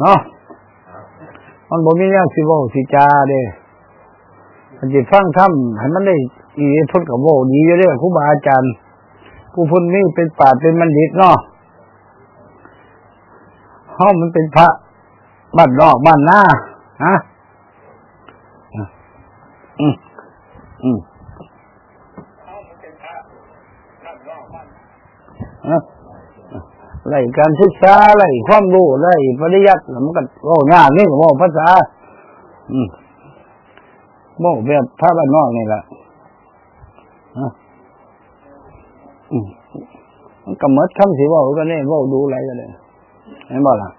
เนาะมันบ่มีแนวสิเว้าสิจาเด้มันสิฟังธรรมให้มันได้อีเพิ่นก็เว้าดีอยู่เด้ครูบาอาจารย์ผู้พุ่นนี่เป็นปราชญ์เป็นบัณฑิตเนาะเฮามันเป็นพระบ้านนอกบ้านหน้าฮะอืมอืม ไล่การศึกษาไล่ความรู้ไล่ปริยัติมันก็โอ้งานนี่ก็บอกภาษา อืมบอกแบบพระบ้านนอกนี่แหละอืมมันก็หมดคำสิว่าก็เนี่ยว่าดูอะไรก็ได้เห็นบ่ล่ะ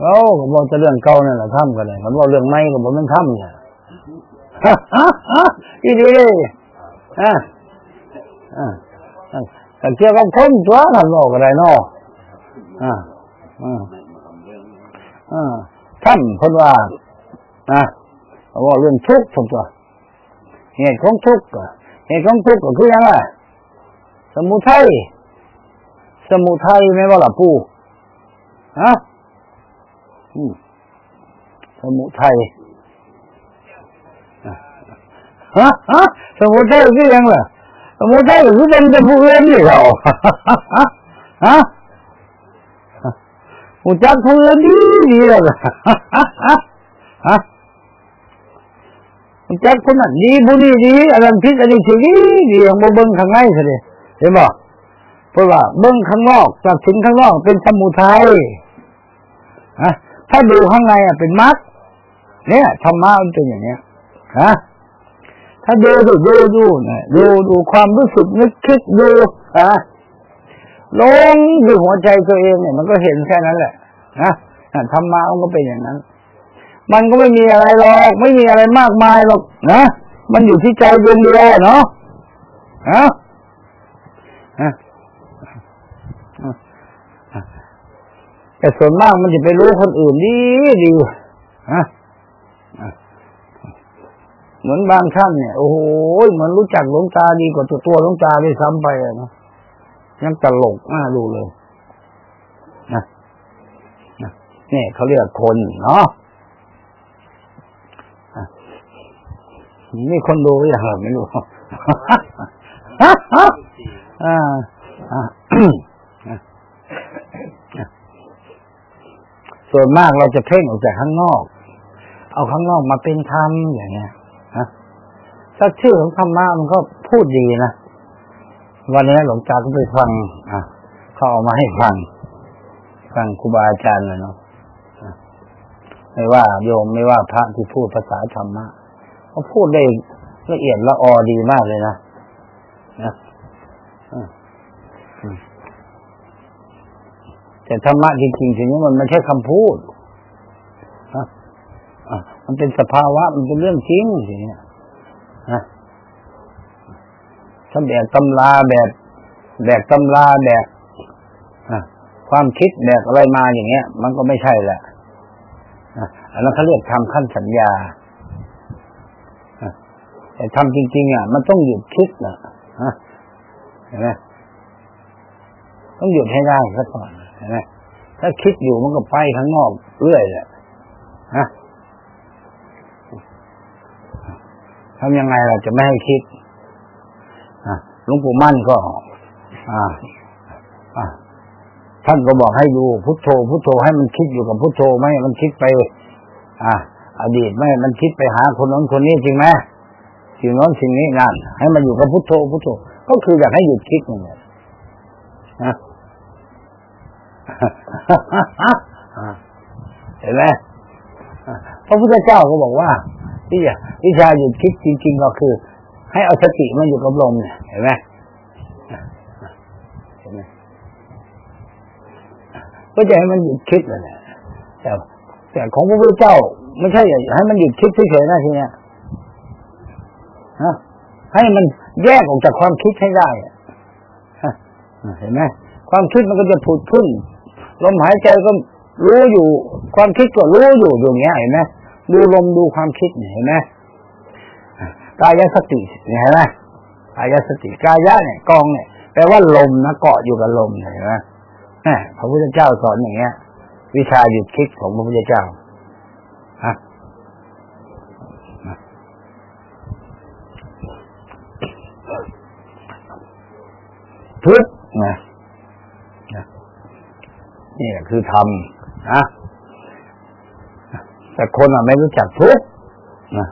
โอ้ก็บอกจะเรื่องเก่านั่นแหละทำกันเลยมันบอกเรื่องใหม่ก็บอกมันทำเนี่ย อีดีเลยอ่าอ่าแต่เกี่ยวกับคนตัวท่านบอกอะไรเนาะอ่าอ่าอ่าท่านคนว่าอ่าบอกเรื่องทุกข์ผมตัวเหตุของทุกข์เหตุของทุกข์ก็คือยังไงสมุทัยสมุทัยไม่ว่าล่ะปู่ฮะสมุทัย ฮะฮะสมุทัยคือยังล่ะสมุทัยคือเป็นจะผู้เล่นนี่เราฮะหูจักผู้เล่นดีดีแล้วฮะหูจักคนนั้นดีผู้นี้ดีอะไรพิษอันนี้สิดีดีของเบิ้งข้างในสิเห็นบ่เพราะว่าเบิ้งข้างนอกจากถึงข้างนอกเป็นสมุทัยฮะถ้าดูข้างในอะเป็นมรรคเนี่ยธรรมะมันเป็นอย่างเนี้ยฮะ ถ้าดูดูดูดูนะดูดูความรู้สึกนึกคิดดูอะลงดูหัวใจตัวเองเนี่ย มันก็เห็นแค่นั้นแหละนะธรรมะมันก็เป็นอย่างนั้น มันก็ไม่มีอะไรหรอกไม่มีอะไรมากมายหรอกนะมันอยู่ที่ใจดวงเดียวเนาะฮะแต่ส่วนมากมันจะไปรู้คนอื่นดีดีฮะ เหมือนบางท่านเนี่ยโอ้โหเหมือนรู้จักหลวงตาดีกว่าตัวตัวหลวงตาได้ซ้ำไปนะยังตลกมากดูเลยนะนี่เขาเรียกคนเนาะนี่คนดูอย่างไรไม่รู้อ่าอ่าส่วนมากเราจะเพ่งออกจากข้างนอก เอาข้างนอกมาเป็นธรรมอย่างเงี้ย ถ้าชื่อของธรรมะมันก็พูดดีนะ วันนี้หลวงตาก็ไปฟัง อะเขาเอามาให้ฟัง ฟังครูบาอาจารย์เลยเนาะไม่ว่าโยมไม่ว่าพระที่พูดภาษาธรรมะเขาพูดได้ละเอียดละออดีมากเลยนะนะแต่ธรรมะจริงๆทีนี้มันไม่ใช่คำพูดมันเป็นสภาวะมันเป็นเรื่องจริงทีนี้ นะถ้าแบกตำราแบบแบกตำราแบกความคิดแบกอะไรมาอย่างเงี้ย มันก็ไม่ใช่แหละอันนั้นเขาเรียกทำขั้นสัญญาแต่ทำจริง ๆ อะ มันต้องหยุดคิดนะเห็นไหมต้องหยุดให้ได้ซะก่อนเห็นไหมถ้าคิดอยู่มันก็ไปข้างนอกเรื่อยแหละฮะ ทำยังไงเราจะไม่ให้คิดหลวงปู่มั่นก็ท่านก็บอกให้ดูพุทโธ พุทโธให้มันคิดอยู่กับพุทโธไม่ให้มันคิดไป อ่าอดีตไม่ให้มันคิดไปหาคนนั้นคนนี้จริงไหมสิ่งนั้นสิ่งนี้นั่นให้มันอยู่กับพุทโธ พุทโธ ก็คืออยากให้หยุดคิดนี่แหละเห็นไหมพระพุทธเจ้าก็บอกว่า ที่วิชาหยุดคิดจริง ๆ ก็คือ ให้เอาสติมันอยู่กับลมเนี่ยเห็นไหมเห็นไหมก็จะให้มันหยุดคิดเลยแต่แต่ของพระพุทธเจ้าไม่ใช่ให้มันหยุดคิดเฉยๆนะทีเนี้ยฮะให้มันแยกออกจากความคิดให้ได้เห็นไหมความคิดมันก็จะผุดขึ้นลมหายใจก็รู้อยู่ ความคิดก็รู้อยู่อย่างเงี้ยเห็นไหม ดูลมดูความคิดเห็นไหมกายสติเห็นไหมกายสติกายะเนี่ยกองเนี่ยแปลว่าลมนะเกาะอยู่กับลมเห็นไหมพระพุทธเจ้าสอนอย่างเงี้ย วิชาหยุดคิดของพระพุทธเจ้าฮะทุกนะนี่คือธรรมนะ แต่คนอะไม่รู้จักทุกนะ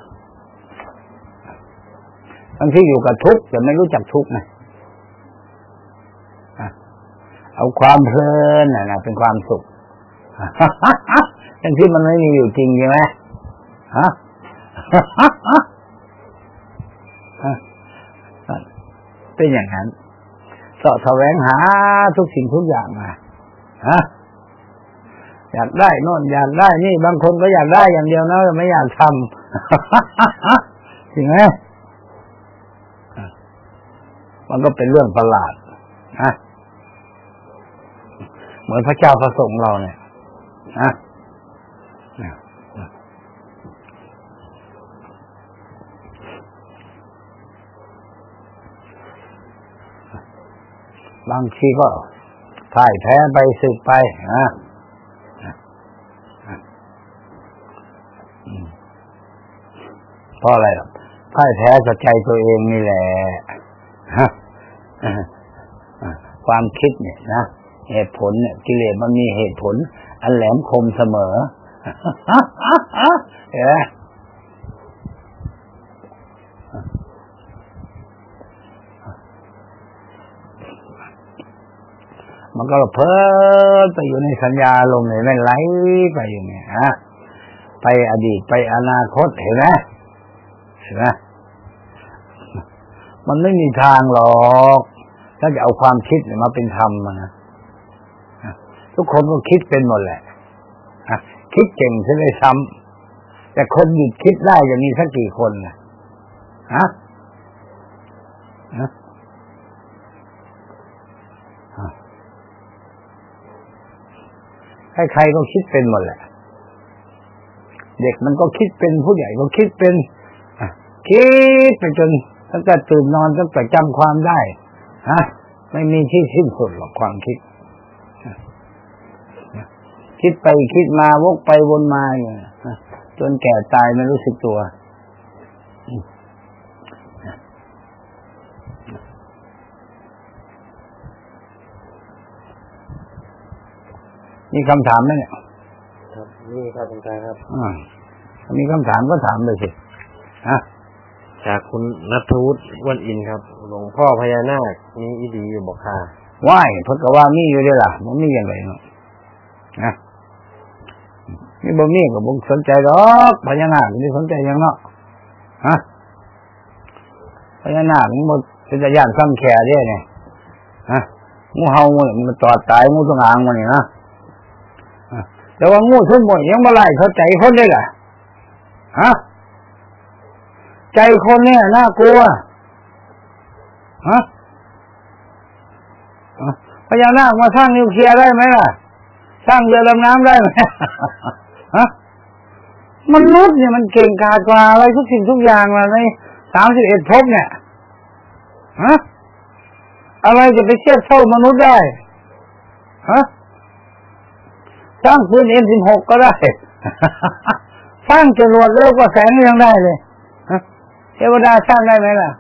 ทั้งที่อยู่กับทุกแต่ไม่รู้จักทุกนะเอาความเพลินนะเป็นความสุขทั้งที่มันไม่มีอยู่จริงใช่ไหมฮะเป็นอย่างนั้นสาะแสวงหาทุกสิ่งทุกอย่างมาฮะ อยากได้นอนอยากได้นี่บางคนก็อยากได้อย่างเดียวนะไม่อยากทำจริงไหมมันก็เป็นเรื่องประหลาดนะเหมือนพระเจ้าประสงค์เราเนี่ยนะบางทีก็พ่ายแพ้ไปสึกไปนะ เพราะอะไรพ่ายแพ้กับใจตัวเองนี่แหละความคิดเนี่ยนะเหตุผลเนี่ยกิเลสมันมีเหตุผล อันแหลมคมเสมอเห็นไหมมันก็เพิ่มไปอยู่ในสัญญาลงเนี่ยไม่ไหลไปอย่างเงี้ยฮะไปอดีตไปอนาคตเห็นไหม นไหมมันไม่มีทางหรอกถ้าจะเอาความคิดมาเป็นธรรมนะทุกคนก็คิดเป็นหมดแหละคิดเก่งซะเลยซ้ำแต่คนหยุดคิดได้จะมีสักกี่คนนะฮะใครๆก็คิดเป็นหมดแหละ เด็กมันก็คิดเป็นผู้ใหญ่ก็คิดเป็น คิดไปจนตั้งแต่ตื่นนอนตั้งแต่จำความได้ฮะไม่มีที่สิ้นสุดหรอกความคิด คิดไปคิดมาวกไปวนมาอยู่จนแก่ตายไม่รู้สึกตัว มีคำถามไหมเนี่ย ครับนี่ครับคุณชายครับอ่ามีคำถามก็ถามเลยสิฮะ จากคุณนัทวุฒิวันอินครับ หลวงพ่อพญานาคมีอีดีอยู่บอกค่ะว่ายเพิ่นก็ว่ามีอยู่เด้ล่ะมันมีอย่างไรเนาะนะนี่บ่มีก็บ่สนใจดอกพญานาคนี่สนใจยังเนาะฮะพญานาคมันบ่เป็นญาติซ้ำแค่เด้เนี่ยฮะงูเห่ามันมันตอดตายงูจงางมันนี่นะแต่ว่างูทุกหมดยังบ่ไล่เข้าใจคนได้ล่ะฮะ ใจคนเนี่ยน่ากลัวฮะพญานาคมาสร้างนิวเคลียร์ได้ไหมล่ะ สร้างเรือดำน้ำได้ไหมฮะมนุษย์เนี่ยมันเก่งกาจกว่าอะไรทุกสิ่งทุกอย่างเลยในสามสิบเอ็ดภพเนี่ยฮะอะไรจะไปเทียบเท่ามนุษย์ได้ฮะสร้างปืนเอ็มสิบหกก็ได้ สร้างจรวดเลิกว่าแสงยังได้เลย ทวดาสร้างได้ไหมล่ะ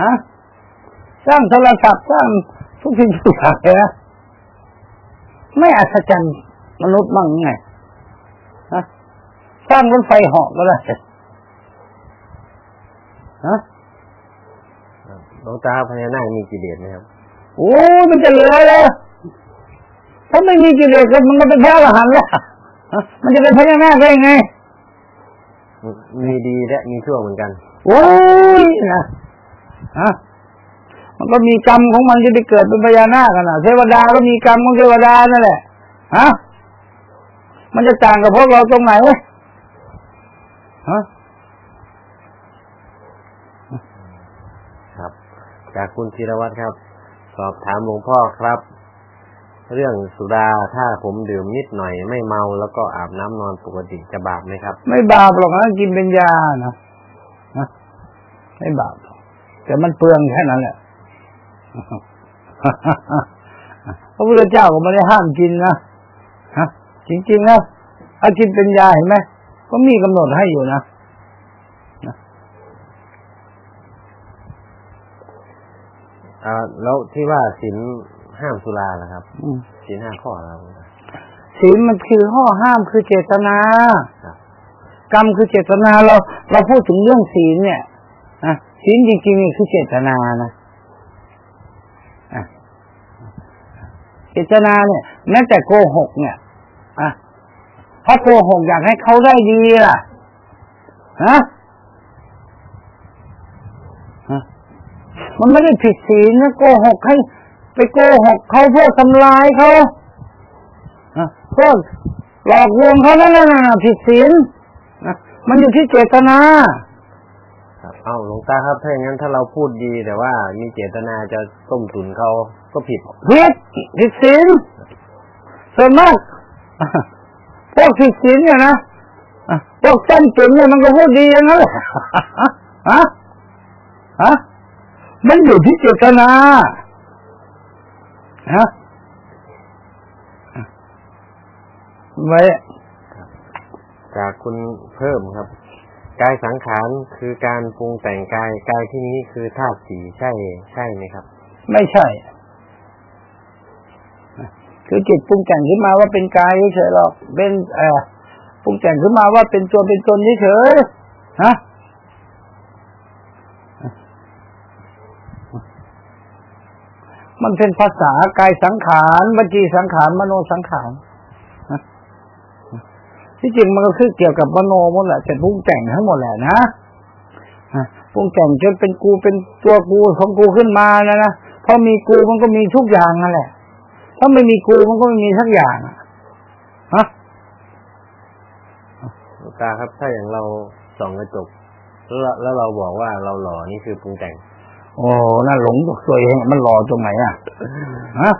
ฮะสร้างโทรศัพท์สร้างทุกสิ่งทุกอย่างเลยนะไม่อัศจรรย์มนุษย์มั่งไงฮะสร้างรถไฟเหาะก็ได้ฮะหลวงตาพญานาคมีกิเลสไหมครับโอ้มันจะเหลือเลยถ้าไม่มีกิเลสมันก็เป็นพระอรหันต์แล้วมันจะเป็นพญานาคได้ไง มีดีและมีชั่วเหมือนกันโอ้ยนะฮะมันก็มีกรรมของมันจะไปเกิดเป็นพญานาคกันนะเทวดาก็มีกรรมของเทวดานั่นแหละฮะมันจะต่างกับพวกเราตรงไหนฮะครับ จากคุณธีรวัตรครับ สอบถามหลวงพ่อครับ เรื่องสุราถ้าผมดื่มนิดหน่อยไม่เมาแล้วก็อาบน้ำนอนปกติจะบาปไหมครับ ไม่บาปหรอกนะกินเป็นยานะนะไม่บาปหรอกแต่มันเปลืองแค่นั้นแหละพระพุทธเจ้าก็ไม่ได้ห้ามกินนะฮะจริงๆนะถ้ากินเป็นยาเห็นไหมก็มีกำหนดให้อยู่นะอ่าแล้วที่ว่าศีล ห้ามสุราล่ะครับอืมศีลห้าข้อแล้วศีลมันคือข้อห้ามคือเจตนาครับกรรมคือเจตนาเราเราพูดถึงเรื่องศีลเนี่ยนะศีลจริงๆนี่คือเจตนานะอะเจตนาเนี่ยแม้แต่โกหกเนี่ยอะเพราะโกหกอยากให้เขาได้ดีล่ะฮะฮะมันไม่ได้ผิดศีลนะโกหกให้ ไปโกหกเขาเพื่อทำลายเขาอะเพื่อหลอกลวงเขานั่นน่ะผิดศีลนะมันอยู่ที่เจตนาครับเอ้าหลวงตาครับถ้าอย่างนั้นถ้าเราพูดดีแต่ว่า มีเจตนาจะต้มตุ๋นเขาก็ผิดผิดผิดศีลส่วนมากพวกผิดศีลเนี่ยนะอะพวกต้มตุ๋นเนี่ยมันก็พูดดีอย่างนั้นแหละฮะฮะมันอยู่ที่เจตนา ฮะไว้จากคุณเพิ่มครับ กายสังขารคือการปรุงแต่งกายกายที่นี้คือธาตุสีใช่ใช่ไหมครับ ไม่ใช่ คือจิตปรุงแต่งขึ้นมาว่าเป็นกายเฉยๆหรอกเป็นเอ่อปรุงแต่งขึ้นมาว่าเป็นตัวเป็นตนเฉยๆฮะ มันเป็นภาษากายสังขารวจีสังขารมโนสังขารที่จริงมันก็คือเกี่ยวกับมโนหมดแหละแต่ปรุงแต่งทั้งหมดแหละนะอะปรุงแต่งจนเป็นกูเป็นตัวกูของกูขึ้นมานะนะพอมีกูมันก็มีทุกอย่างนั่นแหละ ถ้าไม่มีกูมันก็ไม่มีสักอย่างอะฮะตาครับ ถ้าอย่างเราส่องกระจกแล้วเราแล้วเราบอกว่าเราหล่อนี่คือปรุงแต่ง โอ้น่าหลงตัวเองมันหล่อตรงไหนอะฮะ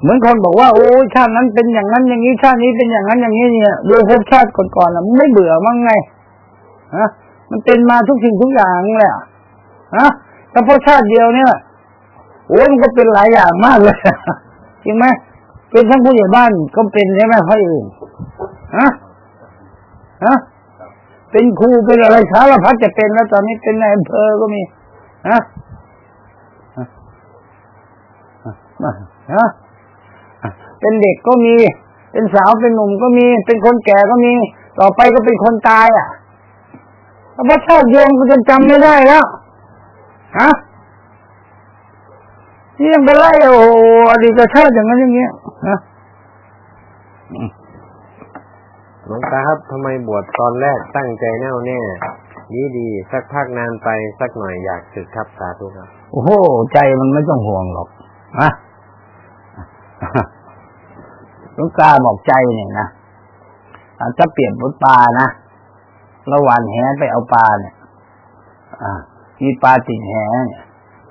เหมือนคนบอกว่าโอ้ชาตินั้นเป็นอย่างนั้นอย่างนี้ชาตินี้เป็นอย่างนั้นอย่างนี้เนี่ยดูภพชาติก่อนๆน่ะมันไม่เบื่อมั้งไงฮะมันเป็นมาทุกสิ่งทุกอย่างแหละฮะแต่พอชาติเดียวเนี่ยโอ้มันก็เป็นหลายอย่างมากเลยจริงไหมเป็นทั้งผู้ใหญ่บ้านก็เป็นใช่ไหมพ่ออื่นฮะฮะเป็นครูเป็นอะไรสารพัดจะเป็นแล้วตอนนี้เป็นนายอำเภอก็มี ฮะฮะเป็นเด็กก็มี เป็นสาวเป็นหนุ่มก็มี เป็นคนแก่ก็มี ต่อไปก็เป็นคนตายอะแล้วพระชาติโยมก็จะจำไม่ได้แล้วฮะนี่ยังไปไล่โอ้โหอดีตชาติอย่างนั้นอย่างเงี้ยฮะหลวงตาครับทำไมบวชตอนแรกตั้งใจแน่วแน่ ดีดีสักพักนานไปสักหน่อยอยากศึกครับสาธุครับโอ้โหใจมันไม่ต้องห่วงหรอกฮะลวงตาบอกใจเนี่ยนะอะถ้าเปรียบเหมือนปลานะระหว่างแหไปเอาปลาเนี่ยอ่ามีปลาติดแหเนี่ย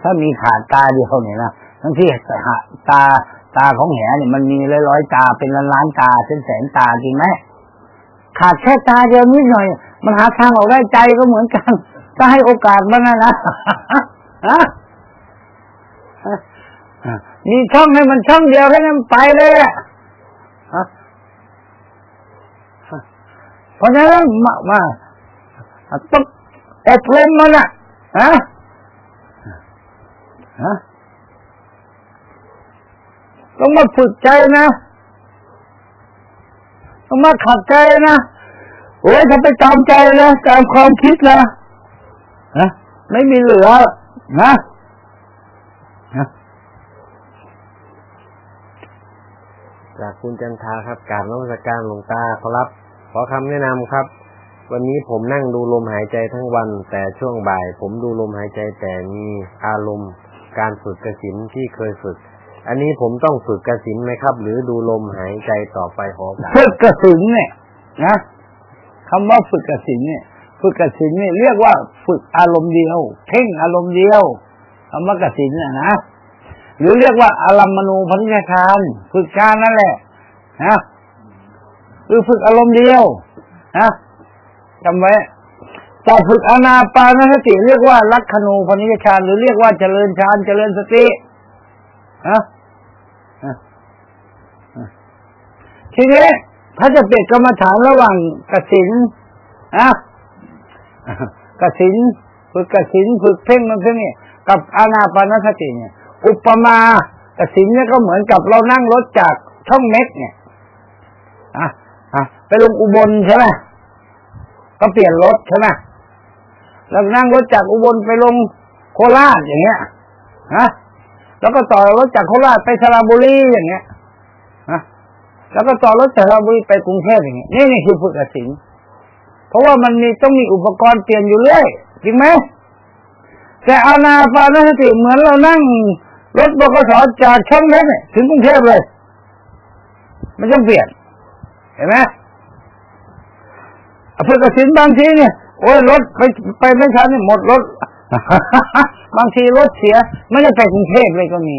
ถ้ามีขาดตาเดียวเนี่ยนะทั้งที่หาตาตาของแหเนี่ยมันมีร้อยร้อยๆตาเป็นล้านล้านๆตาเส้นแสนตาจริงไหมขาดแค่ตาเดียวนิดหน่อย มันหาทางออกได้ใจก็เหมือนกันก็ให้โอกาสมันนะนะฮะมีช่องให้มันช่องเดียวแค่นั้นไปเลยอะฮะเพราะฉะนั้นมามาต้องอบรมมันอะฮะฮะต้องมาฝึกใจนะต้องมาขัดใจนะ โอ้ยถ้าไปตามใจนะตามความคิดนะนะไม่มีเหลือนะนะจากคุณจันทาครับกรารนมัสการหลวงตาขอรับ ขอคำแนะนำครับ วันนี้ผมนั่งดูลมหายใจทั้งวัน แต่ช่วงบ่าย ผมดูลมหายใจแต่มีอารมณ์การฝึกกสินที่เคยฝึก อันนี้ผมต้องฝึกกสินไหมครับ หรือดูลมหายใจต่อไปขอการฝึกกสินเนี่ยนะ คำว่าฝึกกสินเนี่ย ฝึกกสินเนี่ยเรียกว่าฝึกอารมณ์เดียว เพ่งอารมณ์เดียวคำว่ากสินน่ะนะหรือเรียกว่าอารัมมณูพันิชฌานฝึกการนั่นแหละนะคือฝึกอารมณ์เดียวนะจำไว้แต่ฝึกอนาปานสติ เรียกว่าลักขณูพนิชานหรือเรียกว่าเจริญฌานเจริญสตินะทีนี้ ถ้าจะเปรียบกรรมฐานระหว่างกสินนะกสินฝึกกสินฝึกเพ่งมันเพ่งนี่กับอานาปานสติเนี่ย อุปมากสินเนี่ยก็เหมือนกับเรานั่งรถจากช่องเม็กเนี่ยอะอะไปลงอุบลใช่ไหมก็เปลี่ยนรถใช่ไหมแล้วนั่งรถจากอุบลไปลงโคราชอย่างเงี้ยฮะแล้วก็ต่อรถจากโคราชไปสระบุรีอย่างเงี้ย แล้วก็ต่อรถสระบุรีไปกรุงเทพอย่างเงี้ยนี่นี่คือฝึกกสินเพราะว่ามันมีต้องมีอุปกรณ์เปลี่ยนอยู่เรื่อยจริงไหมแต่อานาปานสติเหมือนเรานั่งรถบกสจากช่องนั้นถึงกรุงเทพเลยไม่ต้องเปลี่ยน เห็นไหมเพื่อกสินบางทีเนี่ยโอ้ยรถไปไปไม่ทันหมดรถ บางทีรถเสีย ไม่ได้ไปกรุงเทพเลยก็มี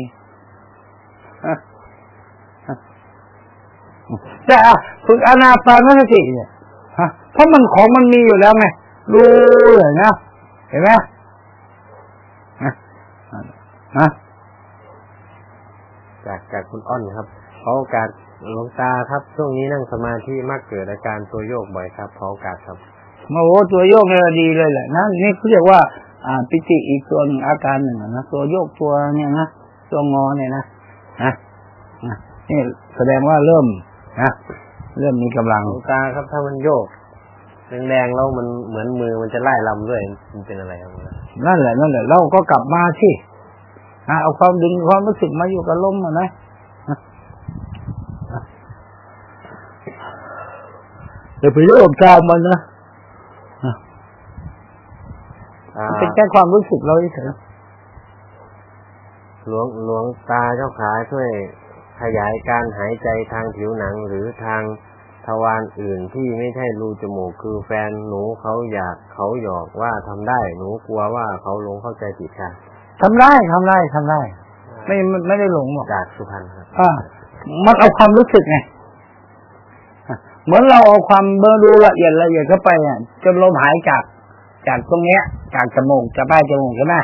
แต่ฝึกอนาปานสติเนี่ยเพราะมันของมันมีอยู่แล้วไงรู้เลยนะเห็นไหมฮะจากจากคุณอ้อนครับขอโอกาสหลวงตาครับ ช่วงนี้นั่งสมาธิมักเกิดอาการตัวโยกบ่อยครับขอโอกาสครับโอ้โหตัวโยกเนี่ยดีเลยแหละนะนี่เขาเรียกว่า อ่า ปิติอีกตัวหนึ่งอาการหนึ่งนะตัวโยกตัวเนี่ยนะตัวงอเนี่ยนะนะนะนี่แสดงว่าเริ่ม นะเริ่มมีกำลังหลวงตาครับถ้ามันโยกแรงๆแล้วมันเหมือนมือมันจะไล่ลำด้วยมันเป็นอะไรครับนั่นแหละนั่นแหละเราก็กลับมาสินะเอาความดึงความรู้สึกมาอยู่กับลมอะนะเดี๋ยวไปโยกตามมันนะอ่าเป็นแค่ความรู้สึกเราเฉยหลวงหลวงตาเจ้าขาช่วย ขยายการหายใจทางผิวหนังหรือทางทวารอื่นที่ไม่ใช่รูจมูกคือแฟนหนูเขาอยากเขาหยอกว่าทำได้ หนูกลัวว่าเขาหลงเข้าใจผิดค่ะทำได้ทำได้ทำได้ไม่ไม่ไม่ได้หลงหรอกจากสุพรรณครับอ่ามันเอาความรู้สึกไงเหมือนเราเอาความเบอร์ดูละเอียดละเอียดเข้าไปเนี่ยจนลมหายจาก จากตรงเนี้ย จากจมูกจะใต้จมูกใช่ไหม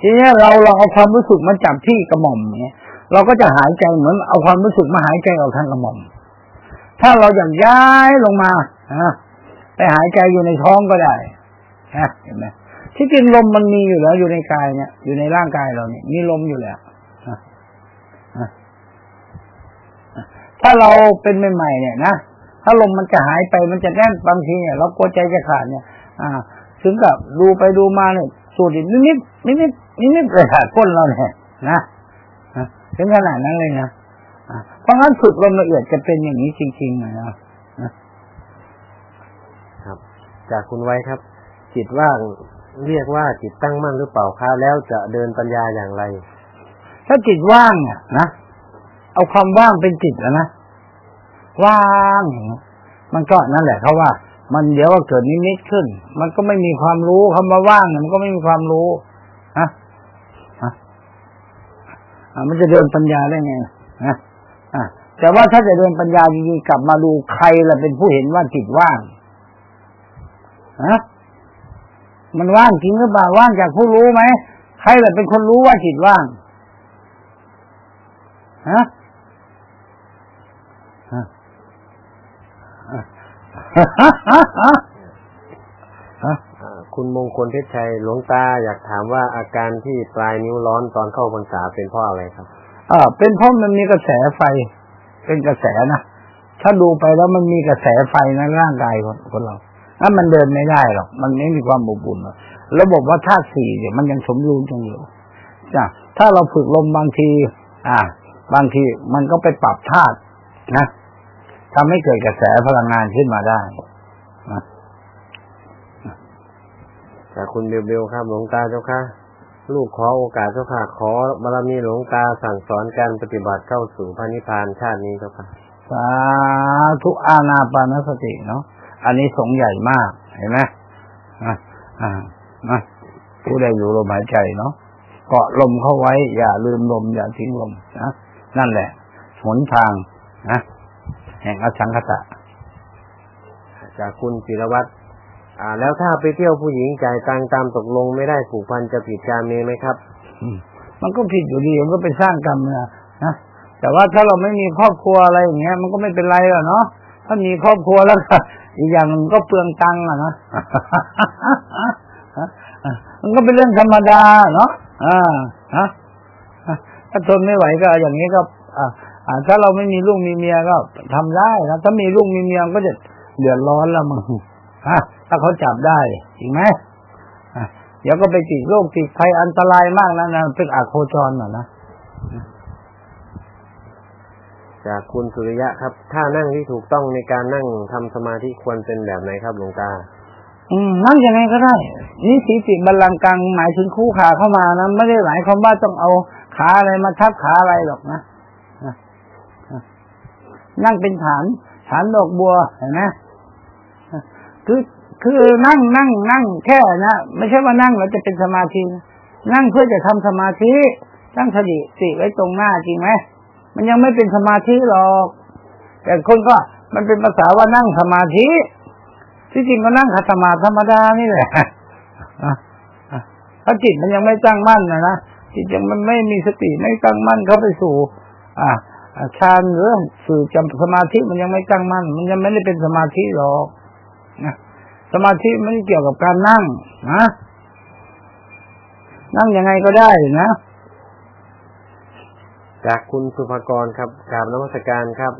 ทีเนี้ยเราเราเอาความรู้สึกมาจับที่กระหม่อมเนี่ย เราก็จะหายใจเหมือนเอาความรู้สึกมาหายใจออกทางกระหม่อม ถ้าเราอยากย้ายลงมาอะไปหายใจอยู่ในท้องก็ได้ฮะเห็นไหมที่จริงลมมันมีอยู่แล้วอยู่ในกายเนี่ย อยู่ในร่างกายเราเนี่ยมีลมอยู่แล้วถ้าเราเป็นใหม่ๆเนี่ยนะถ้าลมมันจะหายไปมันจะแน่นบางทีเนี่ยเรากลัวใจจะขาดเนี่ย อ่า ถึงกับดูไปดูมาเนี่ยสูดนิดนิดนิดนิดนิดนิดเลยค่ะก้นเราเนี่ยนะ ถึงขนาดนั้นเลยนะอะเพราะงั้นฝึกลมละเอียดจะเป็นอย่างนี้จริงๆนะนะครับ จากคุณไว้ครับ จิตว่างเรียกว่าจิตตั้งมั่นหรือเปล่าคะแล้วจะเดินปัญญาอย่างไร ถ้าจิตว่างเนี่ยนะเอาความว่างเป็นจิตแล้วนะว่างอย่างนี้มันก็นั่นแหละเขาว่า มันเดี๋ยวว่าเกิดนิมิตขึ้น มันก็ไม่มีความรู้คำว่าว่างเนี่ยมันก็ไม่มีความรู้ฮะฮะอะ มันจะเดินปัญญาได้ไงนะแต่ว่าถ้าจะเดินปัญญาจริงๆกลับมาดูใครล่ะเป็นผู้เห็นว่าจิตว่างฮะมันว่างจริงหรือเปล่าว่างจากผู้รู้ไหมใครล่ะเป็นคนรู้ว่าจิตว่างฮะฮะฮะอ่า คุณมงคลเพชรชัยหลวงตาอยากถามว่าอาการที่ปลายนิ้วร้อนตอนเข้าพรรษาเป็นเพราะอะไรครับอ่าเป็นเพราะมันมีกระแสไฟ เป็นกระแสนะถ้าดูไปแล้วมันมีกระแสไฟในร่างกายคนคนเรานั้นมันเดินไม่ได้หรอกมันไม่มีความอบอุ่นหรอกระบบว่าธาตุสี่เนี่ยมันยังสมดุลกันอยู่จ้ะถ้าเราฝึกลมบางที อ่า บางทีมันก็ไปปรับธาตุนะทำให้เกิดกระแสพลังงานขึ้นมาได้นะ จากคุณเบลเบลครับหลวงตาเจ้าค่ะลูกขอโอกาสเจ้าค่ะ ขอบารมีหลวงตาสั่งสอนการปฏิบัติเข้าสู่พระนิพพานชาตินี้เจ้าค่ะสาธุอาณาปานสติเนาะอันนี้สงส์ใหญ่มากเห็นไหมอ่าอ่าอ่าผู้ใดอยู่ลมหายใจเนาะเกาะลมเข้าไว้ อย่าลืมลม อย่าทิ้งลมนะนั่นแหละหนทางนะแห่งอสังขตะจากคุณจิรวัตร อ่า แล้วถ้าไปเที่ยวผู้หญิงจ่ายตังตามตกลงไม่ได้ผูกพันจะผิดการเมไหมครับมันก็ผิดอยู่ดีมันก็ไปสร้างกรรมนะนะแต่ว่าถ้าเราไม่มีครอบครัวอะไรอย่างเงี้ย มันก็ไม่เป็นไรหรอกเนาะถ้ามีครอบครัวแล้วอีกอย่างหนึ่งก็เปลืองตังค์อะนะมันก็เป็นเรื่องธรรมดาเนาะอ่าฮะถ้าทนไม่ไหวก็อย่างนี้ก็อ่าอ่าถ้าเราไม่มีลูกมีเมียก็ทำได้นะถ้ามีลูกมีเมียก็จะเดือดร้อนล้วมึง ฮะถ้าเขาจับได้จริงไหมอะเดี๋ยวก็ไปติดโรคติดภัยอันตรายมากนะนะเป็นอาโคจรน่ะนะจากคุณสุริยะครับ ถ้านั่งที่ถูกต้องในการนั่งทำสมาธิควรเป็นแบบไหนครับหลวงตา อืมนั่งยังไงก็ได้ นี่สีติบัลลังก์กังหมายถึงคู่ขาเข้ามานะไม่ได้หมายความว่าต้องเอาขาอะไรมาทับขาอะไรหรอกนะนะนะนั่งเป็นฐาน ฐานดอกบัวเห็นไหม คือคือนั่งนั่งนั่งแค่นะไม่ใช่ว่านั่งแล้วจะเป็นสมาธินั่งเพื่อจะทำสมาธิตั้งสติติไว้ตรงหน้าจริงไหมมันยังไม่เป็นสมาธิหรอก แต่คนก็มันเป็นภาษาว่านั่งสมาธิที่จริงก็นั่งขัดสมาธิธรรมดานี่แหละอะอะถ้าจิตมันยังไม่ตั้งมั่นนะนะจิตยังมันไม่มีสติไม่ตั้งมั่นเข้าไปสู่ อ่าอ่าฌานหรือสู่จำสมาธิมันยังไม่ตั้งมั่นมันยังไม่ได้เป็นสมาธิหรอก นะสมาธิไม่ได้เกี่ยวกับการนั่งนะนั่งยังไงก็ได้นะ จากคุณสุภกรครับกราบนมัสการครับ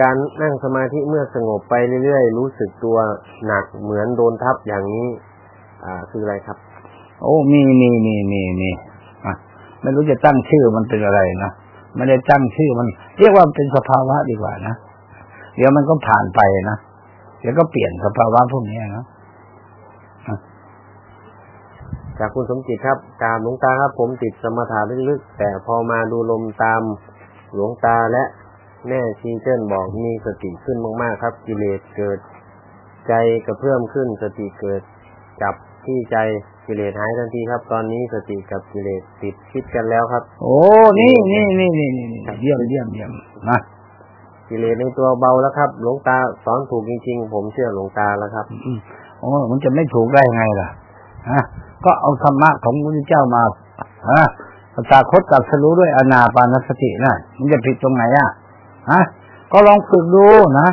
การนั่งสมาธิเมื่อสงบไปเรื่อยๆ รู้สึกตัวหนักเหมือนโดนทับอย่างนี้ อ่า คืออะไรครับ โอ้มีมีมีมีมีอะไม่รู้จะตั้งชื่อมันเป็นอะไรนะไม่ได้ตั้งชื่อมัน เรียกว่ามันเป็นสภาวะดีกว่านะเดี๋ยวมันก็ผ่านไปนะ เดี๋ยวก็เปลี่ยนสภาวะพวกนี้นะจากคุณสมจิตครับกราบหลวงตาครับ ผมติดสมถะลึกๆ แต่พอมาดูลมตามหลวงตาและแม่ชีเจิ้นบอกมีสติขึ้นมากๆ ครับกิเลสเกิดใจกระเพื่อมขึ้นสติเกิดจับที่ใจกิเลสหายทันทีครับ ตอนนี้สติกับกิเลสติดคิดกันแล้วครับ โอ้นี่นี่นี่นี่นี่นี่เยี่ยมเยี่ยมเยี่ยมนะ กิเลสในตัวเบาแล้วครับ หลวงตาสอนถูกจริงๆ ผมเชื่อหลวงตาแล้วครับอืมโอ้มันจะไม่ถูกได้ไงล่ะฮะก็เอาธรรมะของพระพุทธเจ้ามาฮะตาคตตรัสรู้ด้วยอนาปานสตินะมันจะผิดตรงไหนอะฮะก็ลองฝึกดูนะ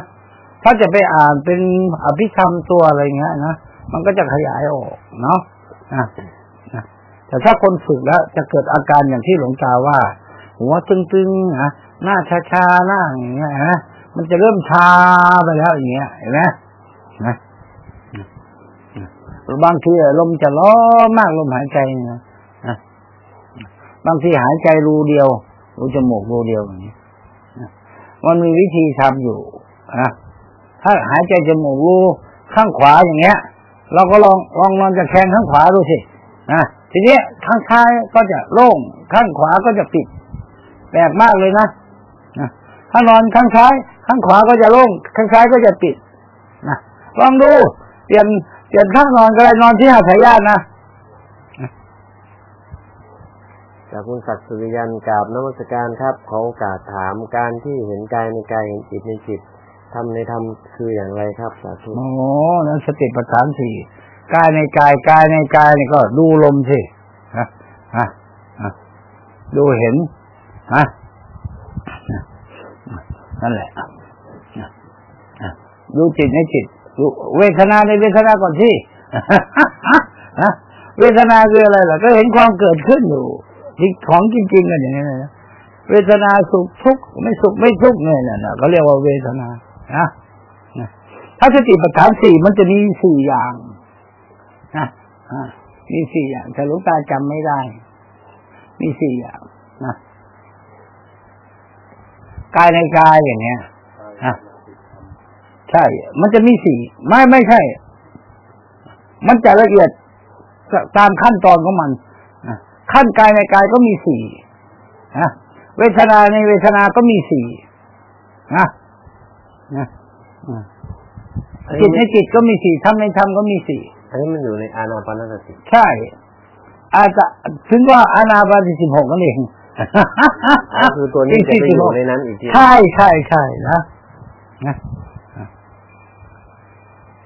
ถ้าจะไปอ่านเป็นอภิธรรมตัวอะไรเงี้ยนะมันก็จะขยายออกเนาะนะแต่ถ้าคนฝึกแล้วจะเกิดอาการอย่างที่หลวงตาว่า หัวตึงๆนะ หน้าชาๆหน้าอย่างเงี้ยนะมันจะเริ่มชาไปแล้วอย่างเงี้ยเห็นไหมนะบางทีลมจะร้อมากลมหายใจนะนะบางทีหายใจรูเดียวรูจมูกรูเดียวอย่างนี้นะมันมีวิธีทำอยู่นะถ้าหายใจจมูกรูข้างขวาอย่างเงี้ย เราก็ลองลองนอนจะแคงข้างขวาดูสินะทีนี้ข้างซ้ายก็จะโล่งข้างขวาก็จะปิดแปลกมากเลยนะ ถ้านอนข้างซ้าย ข้างขวาก็จะโล่งข้างซ้ายก็จะปิดนะลองดูเปลี่ยนเปลี่ยนข้างนอนก็ได้นอนที่หาดสายญาตินะจากคุณศักดิ์สุริยันกราบนมัสการครับขอโอกาสถามการที่เห็นกายในกายเห็นจิตในจิตทำในธรรมคืออย่างไรครับสาธุโอ้นั่นสติปัฏฐานสี่กายในกายกายในกายนี่ก็ดูลมสิฮะฮะฮะดูเห็นฮะ นั่นแหละดูจิตในจิตดูเวทนาในเวทนาก่อนที่เวทนาคืออะไรล่ะ ก็เห็นความเกิดขึ้นอยู่ที่ของจริงๆกันอย่างนี้นะเวทนาสุขทุกข์ไม่สุขไม่ทุกข์เนี่ยนะเขาเรียกว่าเวทนานะถ้าสติปัฏฐานสี่มันจะมีสี่อย่างนะอ่ามีสี่อย่างแต่หลวงตาจำไม่ได้ มีสี่อย่าง กายในกายอย่างเงี้ยนะใช่ มันจะมีสี่ไม่ไม่ใช่ มันจะละเอียดตามขั้นตอนของมันนะขั้นกายในกายก็มีสี่นะเวทนาในเวทนาก็มีสี่นะนะนะจิตในจิตก็มีสี่ธรรมในธรรมก็มีสี่อันนี้มันอยู่ในอานาปานสติใช่ อาจจะถึงว่าอานาปานสิบหกนั่นเองก็ คือตัวนี้จะไปอยู่ในนั้นอีกทีใช่ใช่ใช่นะนะ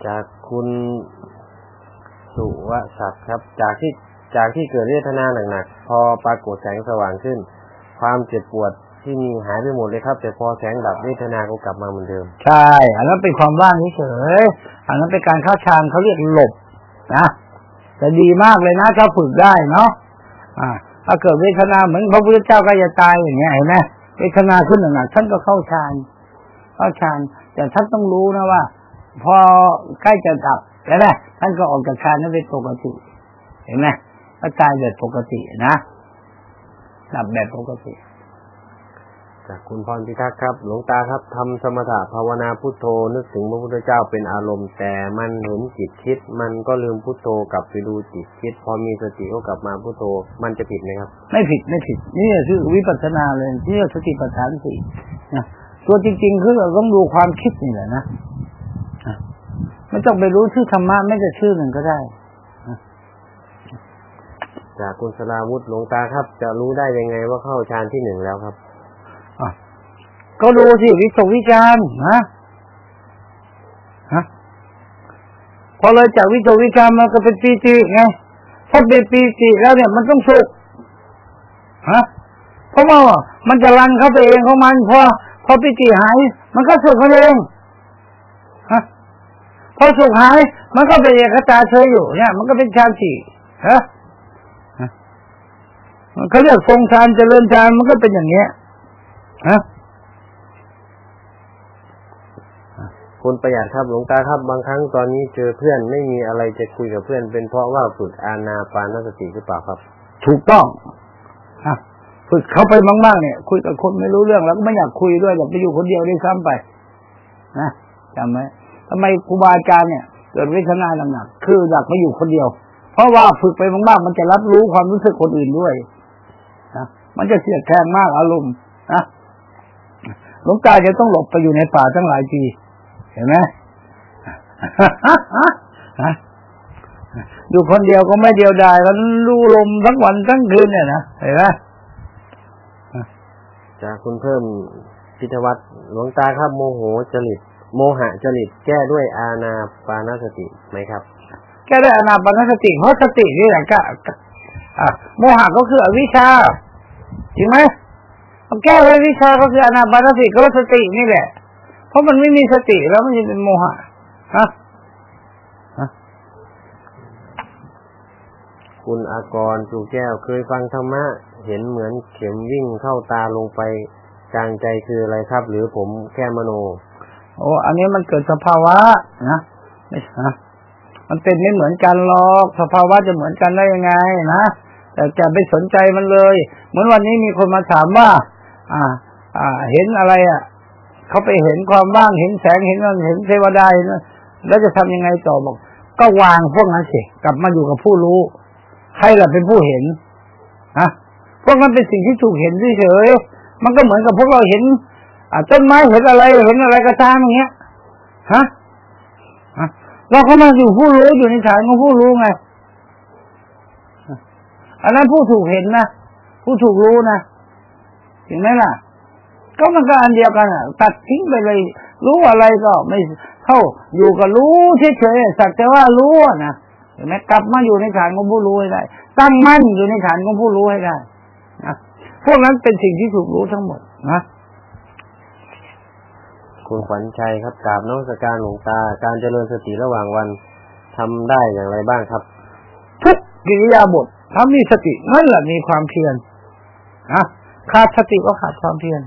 จากคุณสุวสัตว์ครับ จากที่จากที่เกิดเวทนาหนักๆพอปรากฏแสงสว่างขึ้น ความเจ็บปวดที่มีหายไปหมดเลยครับ แต่พอแสงดับเวทนาก็กลับมาเหมือนเดิม ใช่ อันนั้นเป็นความว่างเฉยๆอันนั้นเป็นการเข้าฌานเขาเรียกหลบนะแต่ดีมากเลยนะถ้าฝึกได้เนาะอ่า ถ้าเกิดเวทนาเหมือนพระพุทธเจ้าก็จะตายอย่างเงี้ยเห็นไหมเวทนาขึ้นหนักๆท่านก็เข้าฌานเข้าฌานแต่ท่านต้องรู้นะว่า พอใกล้จะดับแล้วนะท่านก็ออกจากฌานนั้นเป็นปกติ เห็นไหมก็ตายแบบปกตินะดับแบบปกติ จากคุณพรพิทักษ์ครับ หลวงตาครับทำสมถะภาวนาพุทโธนึกถึงพระพุทธเจ้าเป็นอารมณ์ แต่มันเห็นจิตคิด มันก็ลืมพุทโธกลับไปดูจิตคิด พอมีสติก็กลับมาพุทโธ มันจะผิดไหมครับ ไม่ผิดไม่ผิด นี่คือวิปัสสนาเลยนี่สติปัฏฐานสี่นะตัวจริงๆคือเราต้องดูความคิดนี่แหละนะอะไม่ต้องไปรู้ชื่อธรรมะไม่จะชื่อหนึ่งก็ได้จากคุณสลาวุธหลวงตาครับ จะรู้ได้ยังไงว่าเข้าฌานที่หนึ่งแล้วครับอะ ก็ดูสิวิตกวิจารนะฮะพอเลยจากวิตกวิจารมันก็เป็นปีติไงถ้าเป็นปีติแล้วเนี่ยมันต้องสุขฮะเพราะว่ามันจะรันเข้าไปเองของมันพอพอปีติหาย มันก็สุขเขาเองฮะพอสุขหาย มันก็เป็นเอกตาเฉยอยู่เนี่ย มันก็เป็นฌานสี่ฮะเขาเรียกทรงฌานเจริญฌานมันก็เป็นอย่างเงี้ยฮะ คุณประหยัดครับหลวงตาครับบางครั้งตอนนี้เจอเพื่อนไม่มีอะไรจะคุยกับเพื่อน เป็นเพราะว่าฝึกอานาปานสติหรือเปล่าครับ ถูกต้องฮะฝึกเขาไปมากๆเนี่ย คุยกับคนไม่รู้เรื่องแล้วก็ไม่อยากคุยด้วยอยากไปอยู่คนเดียวด้วยซ้ำไป นะจำไหมทำไมครูบาอาจารย์เนี่ยเกิดเวทนาหนักๆคืออยากมาอยู่คนเดียว เพราะว่าฝึกไปมากๆมันจะรับรู้ความรู้สึกคนอื่นด้วยนะมันจะเสียดแทงมากอารมณ์นะหลวงตาจะต้องหลบไปอยู่ในป่าตั้งหลายปี เห็นไหมฮะอยู่คนเดียวก็ไม่เดียวดายมันรู้ลมทั้งวันทั้งคืนเนี่ยนะเห็นไหมจากคุณเพิ่มพิทวัตรหลวงตาครับโมโหจริต โมหะจริต แก้ด้วยอาณาปานสติไหมครับ แก้ได้อนาปานสติเพราะสตินี่แหละก็อะโมหะก็คืออวิชชาจริงไหมมันแก้ด้วยวิชาก็คืออนาปานสติก็สตินี่แหละ เพราะมันไม่มีสติแล้วมันจะเป็นโมหะฮะคุณอากรจูแก้วเคยฟังธรรมะ เห็นเหมือนเข็มวิ่งเข้าตาลงไปกลางใจคืออะไรครับ หรือผมแค่มโน โอ้อันนี้มันเกิดสภาวะนะไม่นะมันเป็นไม่เหมือนกันหรอกสภาวะจะเหมือนกันได้ยังไงนะแต่จะไปสนใจมันเลย เหมือนวันนี้มีคนมาถามว่า อ่า อ่า เห็นอะไรอะ เขาไปเห็นความว่างเห็นแสงเห็นเห็นเทวดาเห็นแล้วจะทำยังไงต่อบอก ก็วางพวกนั้นสิกลับมาอยู่กับผู้รู้ ใครล่ะเป็นผู้เห็นฮะพวกนั้นเป็นสิ่งที่ถูกเห็นเฉยมันก็เหมือนกับพวกเราเห็นอต้นไม้เห็นอะไรเห็นอะไรก็ตามอย่างเงี้ยฮะฮะเราก็มาอยู่ผู้รู้อยู่ในฐานของผู้รู้ไงอันนั้นผู้ถูกเห็นนะผู้ถูกรู้นะเห็นไหมล่ะ ก็มันก็อันเดียวกันอะ ตัดทิ้งไปเลย รู้อะไรก็ไม่เท่าอยู่กับรู้เฉยๆสักแต่ว่ารู้อะนะเห็นไหมกลับมาอยู่ในฐานของผู้รู้ให้ได้ ตั้งมั่นอยู่ในฐานของผู้รู้ให้ได้นะพวกนั้นเป็นสิ่งที่ถูกรู้ทั้งหมดนะคุณขวัญชัยครับกราบนมัสการหลวงตา การเจริญสติระหว่างวันทำได้อย่างไรบ้างครับ ทุกกิริยาบทถ้ามีสตินั่นแหละมีความเพียรนะขาดสติก็ขาดความเพียร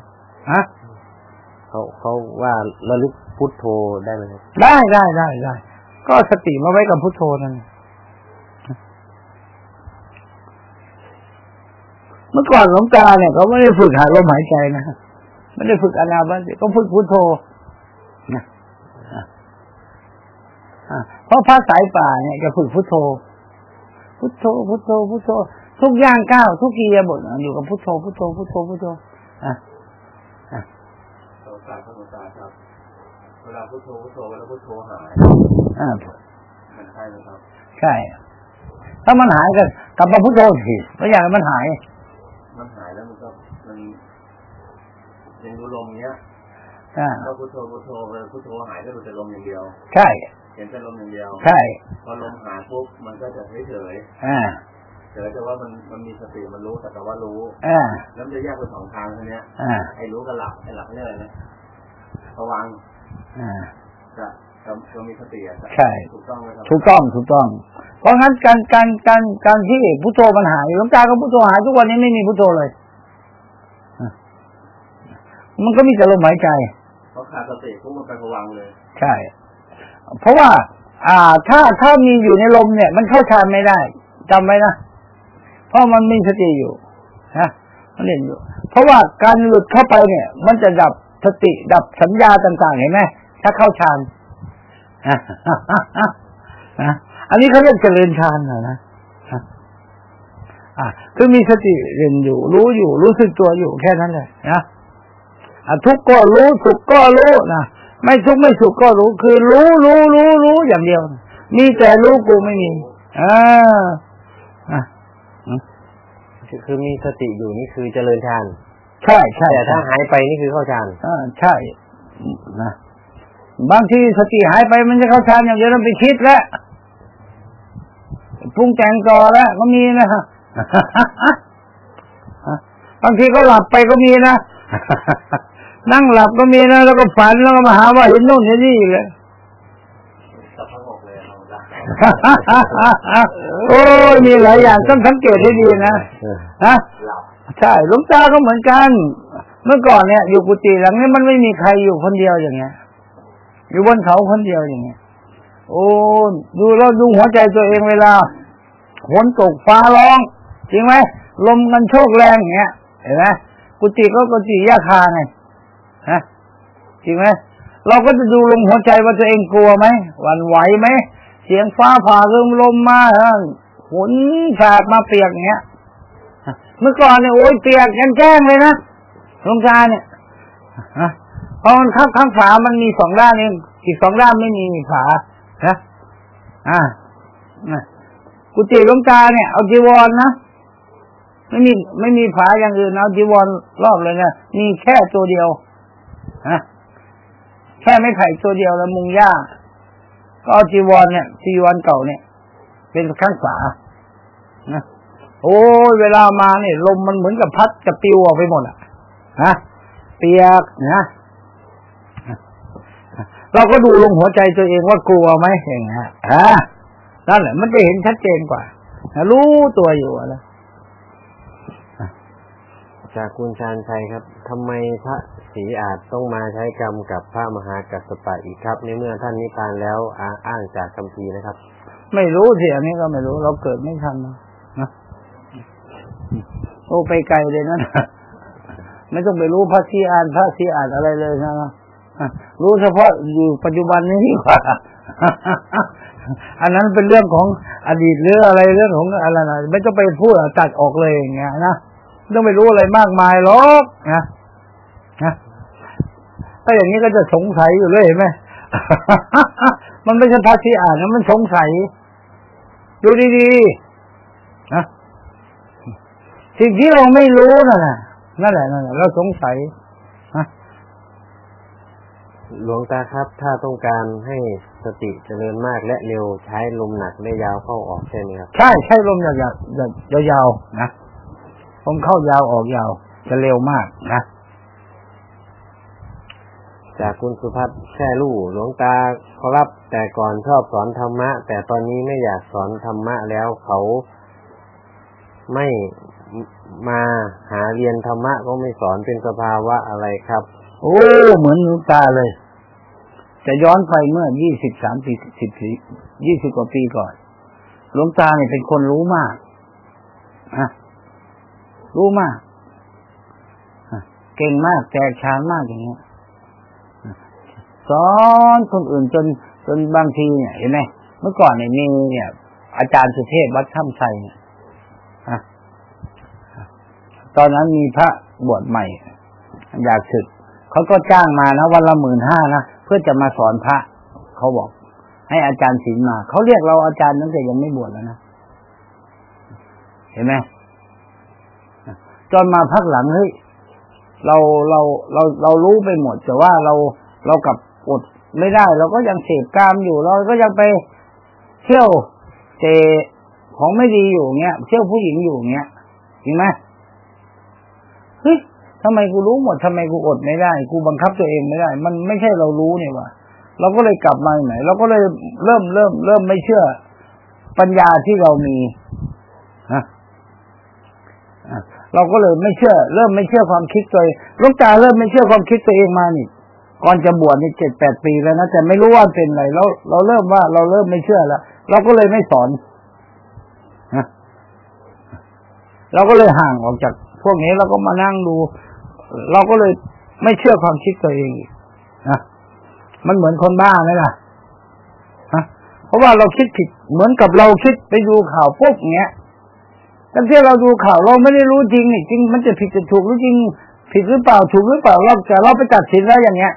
นะเขาเขาว่าระลึกพุทโธได้ไหมครับได้ได้ได้ได้ ก็สติมาไว้กับพุทโธนั่นเมื่อก่อนหลวงตาเนี่ยเขาไม่ได้ฝึกหายลมหายใจนะไม่ได้ฝึกอนาปานสติก็ฝึกพุทโธนะอะเพราะพระสายป่าเนี่ยจะฝึกพุทโธ พุทโธ พุทโธ พุทโธ ทุกอย่างก้าวทุกกิริยาบทอยู่กับพุทโธ พุทโธ พุทโธ พุทโธ อะ สงสารพระหลวง ตาครับ เวลาพุทโธพุทโธแล้วพุทโธหายอ่ามันใช่ไหมครับ ใช่ ถ้ามันหายก็กลับมาพุทโธสิไม่อยากให้มันหาย มันหายแล้วมันก็มันยังดูลมเนี้ยอ่าก็พุทโธพุทโธไปพุทโธหายก็ดูแต่ลมอย่างเดียว ใช่เห็นแต่ลมอย่างเดียว ใช่ พอลมหายปุ๊บมันก็จะเฉยเฉยอ่าเฉยแต่ว่ามันมันมีสติมันรู้แต่ว่ารู้อ่าแล้วมันจะแยกเป็นสองทางทีเนี้ยอ่าไอ้รู้กับหลับไอ้หลับไม่ใช่อะไรนะ ระวังอ่าจะจะจะมีสติอะใช่ถูกต้องไหมครับถูกต้องถูกต้อง เพราะงั้นการการการการที่พุทโธมันหายหลวงตาก็พุทโธหายทุกวันนี้ไม่มีพุทโธเลยอะมันก็มีแต่ลมหายใจเพราะขาดสติปุ๊บมันไประวังเลย ใช่ เพราะว่า อ่า ถ้าถ้ามีอยู่ในลมเนี่ย มันเข้าฌานไม่ได้จำไว้นะเพราะมันมีสติอยู่นะมันเล่นอยู่ เพราะว่าการหลุดเข้าไปเนี่ย มันจะดับ สติดับสัญญาต่าง ๆ เห็นไหมถ้าเข้าฌานอะอันนี้เขาเรียกเจริญฌานนะนะอะคือมีสติเรียนอยู่ รู้อยู่ รู้สึกตัวอยู่แค่นั้นเลยนะทุกข์ก็รู้สุขก็รู้นะไม่ทุกข์ไม่สุขก็รู้ คือรู้รู้รู้รู้อย่างเดียว มีแต่รู้กูไม่มีอ่าอะคือคือมีสติอยู่นี่คือเจริญฌาน ใช่ใช่แต่ถ้าหายไปนี่คือเข้าฌานอ่าใช่นะบางทีสติหายไปมันจะเข้าฌานอย่างเดียวเราไปคิดแล้วปรุงแต่งต่อแล้วก็มีนะบางทีก็หลับไปก็มีนะนั่งหลับก็มีนะแล้วก็ฝันแล้วก็มาหาว่าเห็นโน่นเห็นนี่อีกเลยสับพงกเลยเอาละโอ้ยมีหลายอย่างต้องสังเกตให้ดีนะเออฮะหลับ ใช่หลวงตาก็เหมือนกัน เมื่อก่อนเนี่ย อยู่กุฏิหลังนี้มันไม่มีใครอยู่คนเดียวอย่างเงี้ย อยู่บนเขาคนเดียวอย่างเงี้ย โอ้ดูแล้วดูหัวใจตัวเองเวลาฝนตกฟ้าร้องจริงไหมลมกันโชกแรงอย่างเงี้ยเห็นไหมกุฏิก็กุฏิยาคาไงฮะจริงไหมเราก็จะดูลมหัวใจว่าตัวเองกลัวไหมหวั่นไหวไหมเสียงฟ้าผ่าลมลมมาฮะฝนสาดมาเปียกเงี้ย เมื่อก่อนเนี่ยโอ้ยเปียกกันแจ้งเลยนะลงตาเนี่ยฮะเพราะมันข้างข้างฝามันมีสองด้านเองอีกสองด้านไม่มีฝานะอ่านะกุฏิหลวงตาเนี่ย เอาจีวรนะไม่มีไม่มีฝาอย่างอื่นเอาจีวรรอบเลยนะมีแค่ตัวเดียวฮะแค่ไม่ไผ่ตัวเดียวแล้วมุงหญ้าก็เอาจีวรเนี่ยจีวรเก่าเนี่ย เป็นข้างฝานะ โอ้ยเวลามาเนี่ยลมมันเหมือนกับพัดกับปิวออกไปหมดอะฮะเปียกนะเราก็ดูลงหัวใจตัวเองว่ากลัวไหมอย่างเงี้ยฮะนั่นแหละ มันจะเห็นชัดเจนกว่ารู้ตัวอยู่อะไรจากคุณชาญชัยครับทำไมพระศรีอาจต้องมาใช้กรรมกับพระมหากัสสปะอีกครับ ในเมื่อท่านนิพพานแล้วอาอ้างจากคำพีร์นะครับ ไม่รู้สิอันนี้ก็ไม่รู้ เราเกิดไม่ทันนะนะ โอ้ไปไกลเลยนะไม่ต้องไปรู้พระสีอานพระสีอานอะไรเลยนะรู้เฉพาะอยู่ปัจจุบันนี้ดีกว่าอันนั้นเป็นเรื่องของอดีตหรืออะไรเรื่องของอะไรนะไม่ต้องไปพูดตัดออกเลยอย่างเงี้ยนะไม่ต้องไปรู้อะไรมากมายหรอกนะนะถ้าอย่างนี้ก็จะสงสัยอยู่เลยเห็นไหมมันไม่ใช่พระที่อ่านนะมันสงสัย ดูดีๆนะ สิ่งที่เราไม่รู้นั่นแหละนั่นแหละนั่นแหละเราสงสัยหลวงตาครับ ถ้าต้องการให้สติเจริญมากและเร็วใช้ลมหนักได้ยาวเข้าออกใช่ไหมครับใช่ใช่ลมยาวๆยาวๆนะลมเข้ายาวออกยาว จะเร็วมากนะจากคุณสุพัฒน์แช่ลู่หลวงตาขอรับแต่ก่อนชอบสอนธรรมะ แต่ตอนนี้ไม่อยากสอนธรรมะแล้วเขาไม่ มาหาเรียนธรรมะก็ไม่สอนเป็นสภาวะอะไรครับ โอ้ เหมือนหลวงตาเลย จะย้อนไปเมื่อยี่สิบสามปีสิบสี่ยี่สิบกว่าปีก่อนหลวงตาเนี่ยเป็นคนรู้มากอะรู้มากเก่งมากแจกชานมากอย่างเงี้ยสอนคนอื่นจนจนบางทีเนี่ยเห็นไหมเมื่อก่อนเนี่ยมีเนี่ย อาจารย์สุเทพวัดถ้ำไทรเนี่ย ตอนนั้นมีพระบวชใหม่ อยากศึกเขาก็จ้างมานะวันละหมื่นห้านะเพื่อจะมาสอนพระเขาบอก ให้อาจารย์ศิลมาเขาเรียกเราอาจารย์ตั้งแต่ยังไม่บวชแล้วนะเห็นไหมจนมาพักหลังเฮ้ยเราเราเราเรารู้ไปหมด แต่ว่าเราเรากลับอดไม่ได้ เราก็ยังเสพกามอยู่เราก็ยังไปเที่ยวเตะของไม่ดีอยู่เงี้ยเที่ยวผู้หญิงอยู่เงี้ยจริงไหม เฮ้ยทำไมกูรู้หมดทำไมกูอดไม่ได้ กูบังคับตัวเองไม่ได้ มันไม่ใช่เรารู้เนี่ยว่ะเราก็เลยกลับมาไหนเราก็เลยเริ่มเริ่มเริ่มไม่เชื่อ ปัญญาที่เรามีนะอะเราก็เลยไม่เชื่อ เริ่มไม่เชื่อความคิดตัวเองลูกตาเริ่มไม่เชื่อความคิดตัวเองมานี่ก่อนจะบวชนี่เจ็ดแปดปีแล้วนะแต่ไม่รู้ว่าเป็นอะไรเราเราเริ่มว่าเราเริ่มไม่เชื่อแล้วเราก็เลยไม่สอนนะเราก็เลยห่างออกจาก พวกนี้เราก็มานั่งดู เราก็เลยไม่เชื่อความคิดตัวเองอีกนะมันเหมือนคนบ้าไหมล่ะฮะเพราะว่าเราคิดผิดเหมือนกับเราคิดไปดูข่าวปุ๊บเงี้ยแต่ที่เราดูข่าวเราไม่ได้รู้จริงนี่จริง มันจะผิดจะถูกหรือจริง ผิดหรือเปล่าถูกหรือเปล่าเราแต่เราไปตัดสินแล้วอย่างเงี้ย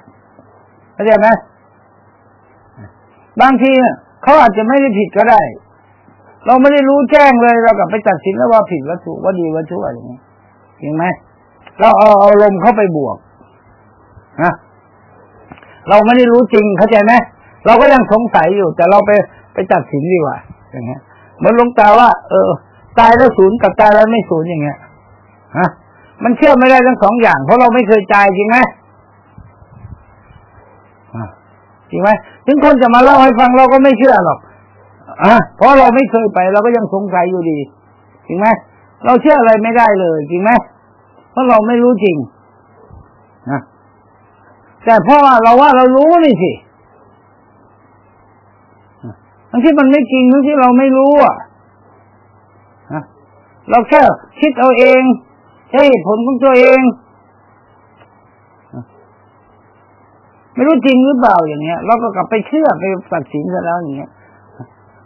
เข้าใจไหมบางทีเขาอาจจะไม่ได้ผิดก็ได้ เราไม่ได้รู้แจ้งเลยเรากลับไปตัดสินแล้วว่าผิดว่าถูกว่าดีว่าชั่วอย่างเงี้ย จริงไหมเราเอาเอาลมเข้าไปบวกนะเราไม่ได้รู้จริงเข้าใจไหมเราก็ยังสงสัยอยู่ แต่เราไปไปตัดสินดีกว่าอย่างเงี้ยเหมือนหลงตาว่า เออ ตายแล้วศูนย์กับตายแล้วไม่ศูนย์อย่างเงี้ยฮะมันเชื่อไม่ได้ทั้งสองอย่าง เพราะเราไม่เคยตายจริงไหมจริงไหมถึงคนจะมาเล่าให้ฟังเราก็ไม่เชื่อหรอกอะเพราะเราไม่เคยไป เราก็ยังสงสัยอยู่ดีจริงไหม เราเชื่ออะไรไม่ได้เลยจริงไหมเพราะเราไม่รู้จริงนะแต่เพราะว่าเราว่าเรารู้นี่สิทั้งที่มันไม่จริงทั้งที่เราไม่รู้อะนะเราแค่คิดเอาเองใช้ผลของตัวเอง ไม่รู้จริงหรือเปล่าอย่างเงี้ย เราก็กลับไปเชื่อไปตัดสินซะแล้วอย่างเงี้ย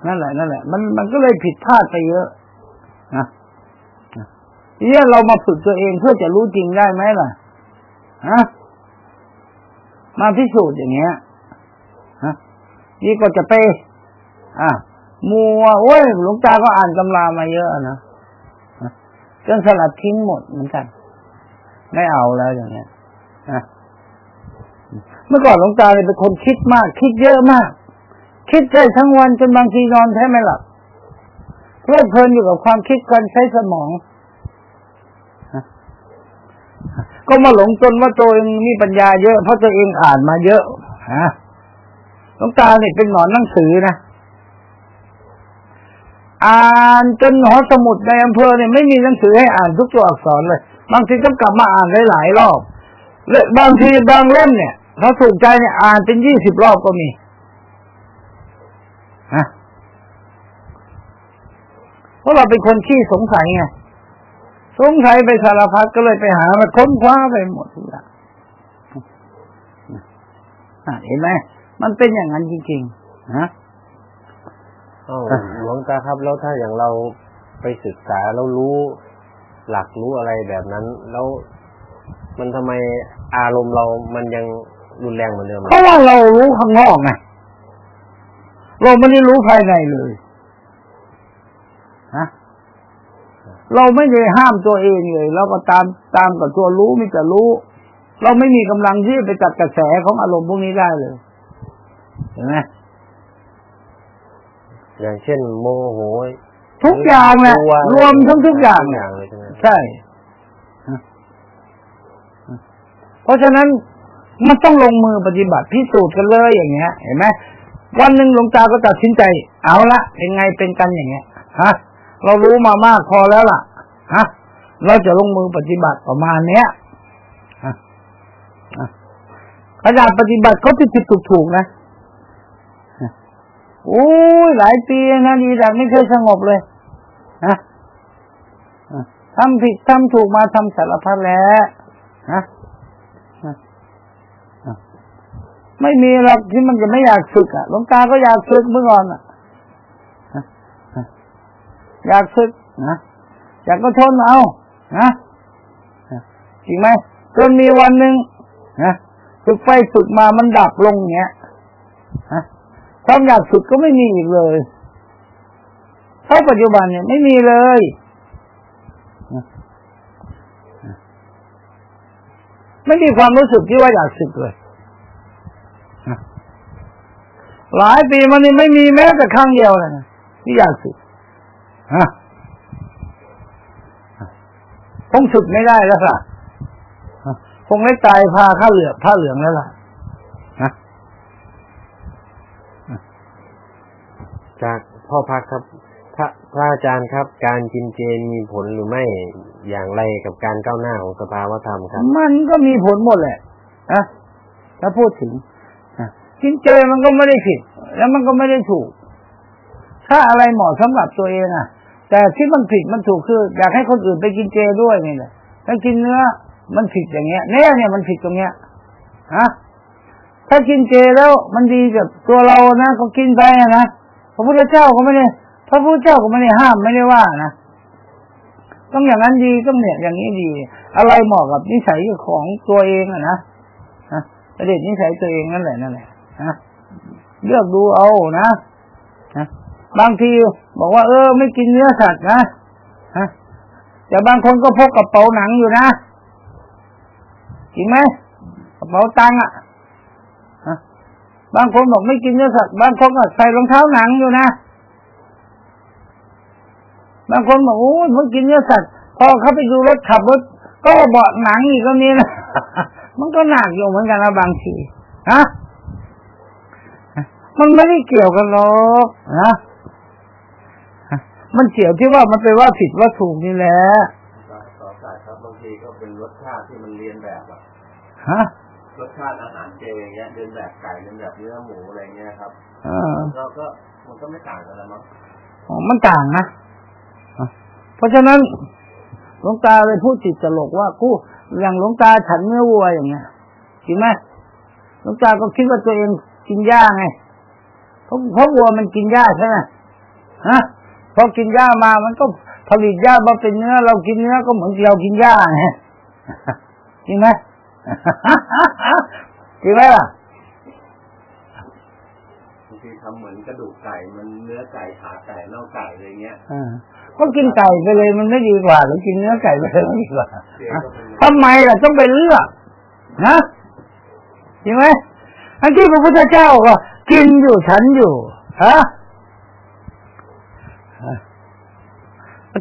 นั่นแหละนั่นแหละ มันมันก็เลยผิดพลาดไปเยอะนะ ทีนี้เรามาฝึกตัวเองเพื่อจะรู้จริงได้ไหมล่ะฮะมาพิสูจน์อย่างเงี้ยฮะนี่ก็จะไปอะมัวโอ้ยหลวงตาก็อ่านตำรามาเยอะนะจนสลัดทิ้งหมดเหมือนกัน ไม่เอาแล้วอย่างเงี้ยนะเมื่อก่อนหลวงตาเนี่ยเป็นคนคิดมาก คิดเยอะมาก คิดได้ทั้งวันจนบางทีนอนแทบไม่หลับเพลิดเพลินอยู่กับความคิดการใช้สมอง ก็มาหลงจนว่าตัวเองมีปัญญาเยอะเพราะตัวเองอ่านมาเยอะฮะหลวงตาเนี่ยเป็นหนอนหนังสือนะอ่านจนหอสมุดในอำเภอเนี่ยไม่มีหนังสือให้อ่านทุกตัวอักษรเลย บางทีต้องกลับมาอ่านหลายๆรอบและบางทีบางเล่มเนี่ยถ้าถูกใจเนี่ยอ่านเป็นยี่สิบรอบก็มีฮะเพราะเราเป็นคนขี้สงสัยไง สงสัยไปสารพัดก็เลยไปหามาค้นคว้าไปหมดทุกอย่างเห็นไหมมันเป็นอย่างนั้นจริงๆฮะเอ้าหลวงตาครับแล้วถ้าอย่างเราไปศึกษาแล้วรู้หลักรู้อะไรแบบนั้น แล้วมันทำไมอารมณ์เรามันยังรุนแรงเหมือนเดิมเพราะว่าเรารู้ข้างนอกไงเราไม่ได้รู้ภายในเลยฮะ เราไม่ได้ห้ามตัวเองเลย เราก็ตามตามกับตัวรู้มิจะรู้ เราไม่มีกำลังที่ไปจัดกระแสของอารมณ์พวกนี้ได้เลยเห็นไหมอย่างเช่น โมโหทุกอย่างแหละกลัรวมทั้งทุกอย่างทุกอเนี่ยย่างเลยใช่ไหมใช่ฮะเพราะฉะนั้นมันต้องลงมือปฏิบัติพิสูจน์กันเลยอย่างเงี้ย เห็นไหมวันหนึ่งหลวงตาก็ตัดสินใจ เอาละเป็นไงเป็นกันอย่างเงี้ยฮะ เรารู้มามากพอแล้วล่ะฮะเราจะลงมือปฏิบัติประมาณเนี้ยขนาดปฏิบัติเขาผิดผิดถูกถูกนะโอ้ยหลายปีนะดีแต่ไม่เคยสงบเลยฮะทำผิดทำถูกมาทำสารพัดแล้วฮะฮะฮะไม่มีหรอกที่มันจะไม่อยากฝึกอะหลวงตาก็อยากฝึกเมื่อก่อนอะ อยากศึกนะอยากก็ทนเอานะจริงไหมจนมีวันหนึ่งนะฝึกไปฝึกมามันดับลงเงี้ยนะความอยากฝึกก็ไม่มีอีกเลยเท่าปัจจุบันเนี่ยไม่มีเลยไม่มีความรู้สึกที่ว่าอยากสึกเลย หลายปีมานี้ไม่มีแม้แต่ครั้งเดียวเลยที่อยากสึก ฮะคงสึกไม่ได้แล้วค่ะฮะคงไม่ตายพาข้าเหลืองผ้าเหลืองแล้วล่ะฮะจากพ่อพักครับพระพระอาจารย์ครับ การกินเจมีผลหรือไม่อย่างไรกับการก้าวหน้าของสภาวธรรมครับ มันก็มีผลหมดแหละนะถ้าพูดถึงนะกินเจมันก็ไม่ได้ผิด แล้วมันก็ไม่ได้ถูก ถ้าอะไรเหมาะสำหรับตัวเองอะ แต่ที่มันผิดมันถูกคือ อยากให้คนอื่นไปกินเจด้วยนี่แหละถ้ากินเนื้อมันผิดอย่างเงี้ยแน่เนี่ยมันผิดตรงเนี้ยฮะถ้ากินเจแล้วมันดีกับตัวเรานะก็กินไปนะพระพุทธเจ้าก็ไม่ได้พระพุทธเจ้าก็ไม่ได้ห้ามไม่ได้ว่านะต้องอย่างนั้นดีต้องเนี่ยอย่างนี้ดี อะไรเหมาะกับนิสัยของตัวเองอะนะฮะประเด็นนิสัยตัวเองนั่นแหละนั่นแหละฮะเลือกดูเอานะฮะ บางทีบอกว่า เออ ไม่กินเนื้อสัตว์นะฮะแต่บางคนก็พกกระเป๋าหนังอยู่นะจริงไหมกระเป๋าตังค์อะฮะบางคนบอกไม่กินเนื้อสัตว์บางคนก็ใส่รองเท้าหนังอยู่นะบางคนบอกโอ้ยไม่กินเนื้อสัตว์พอเขาไปดูรถขับรถก็เบาะหนังอีกก็มีนะมันก็หนักอยู่เหมือนกันนะบางทีฮะมันไม่ได้เกี่ยวกันหรอกนะ มันเกี่ยวที่ว่ามันไปว่าผิดว่าถูกนี่แหละต่อต่อสายครับบางทีก็เป็นรสชาติที่มันเรียนแบบอะฮะรสชาติอาหารเจอย่างเงี้ยเรียนแบบไก่เรียนแบบเนื้อหมูอะไรเงี้ยครับเออเราก็มันก็ไม่ต่างกันแล้วมั้งอ๋อมันต่างนะอะเพราะฉะนั้นหลวงตาเลยพูดติดตลกว่ากูอย่างหลวงตาฉันเนื้อวัวอย่างเงี้ยจริงไหมหลวงตาก็คิดว่าตัวเองกินหญ้าไงเพราะเพราะวัวมันกินหญ้าใช่ไหมฮะ พอกินหญ้ามามันก็ผลิตหญ้ามาเป็นเนื้อ เรากินเนื้อก็เหมือนเรากินหญ้าไงจริงไหมจริงไหมล่ะบางทีทำเหมือนกระดูกไก่มันเนื้อไก่ขาไก่น่องไก่อะไรเงี้ยอ่าก็กินไก่ไปเลยมันไม่ดีกว่าหรือกินเนื้อไก่ไปเลยไม่ดีกว่าเจก็เป็นทำไมล่ะต้องไปเลือกนะจริงไหมอันที่พระพุทธเจ้าก็กินอยู่ฉันอยู่ฮะ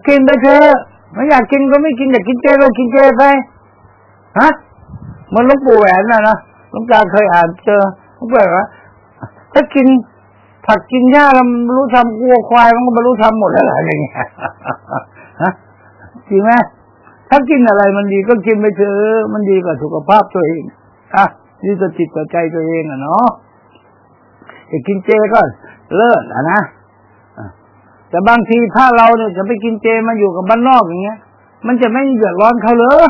กินไปเถอะไม่อยากกินก็ไม่กินอยากกินเจก็กินเจไปฮะมันหลวงปู่แหวนน่ะนะหลวงตาเคยอ่านเจอหลวงปู่แหวนว่าถ้ากินผักกินหญ้าแล้วมันบรรลุธรรมวัวควายมันก็บรรลุธรรมหมดแล้วเหรอะไรเงี้ยฮะจริงไหมถ้ากินอะไรมันดีก็กินไปเถอะมันดีกับสุขภาพตัวเองอะดีต่อจิตต่อใจตัวเองอะเนาะจะกินเจก็เลิศอะนะ แต่บางทีถ้าเราเนี่ยจะไปกินเจมาอยู่กับบ้านนอกอย่างเงี้ย มันจะไม่เดือดร้อนเขาเลย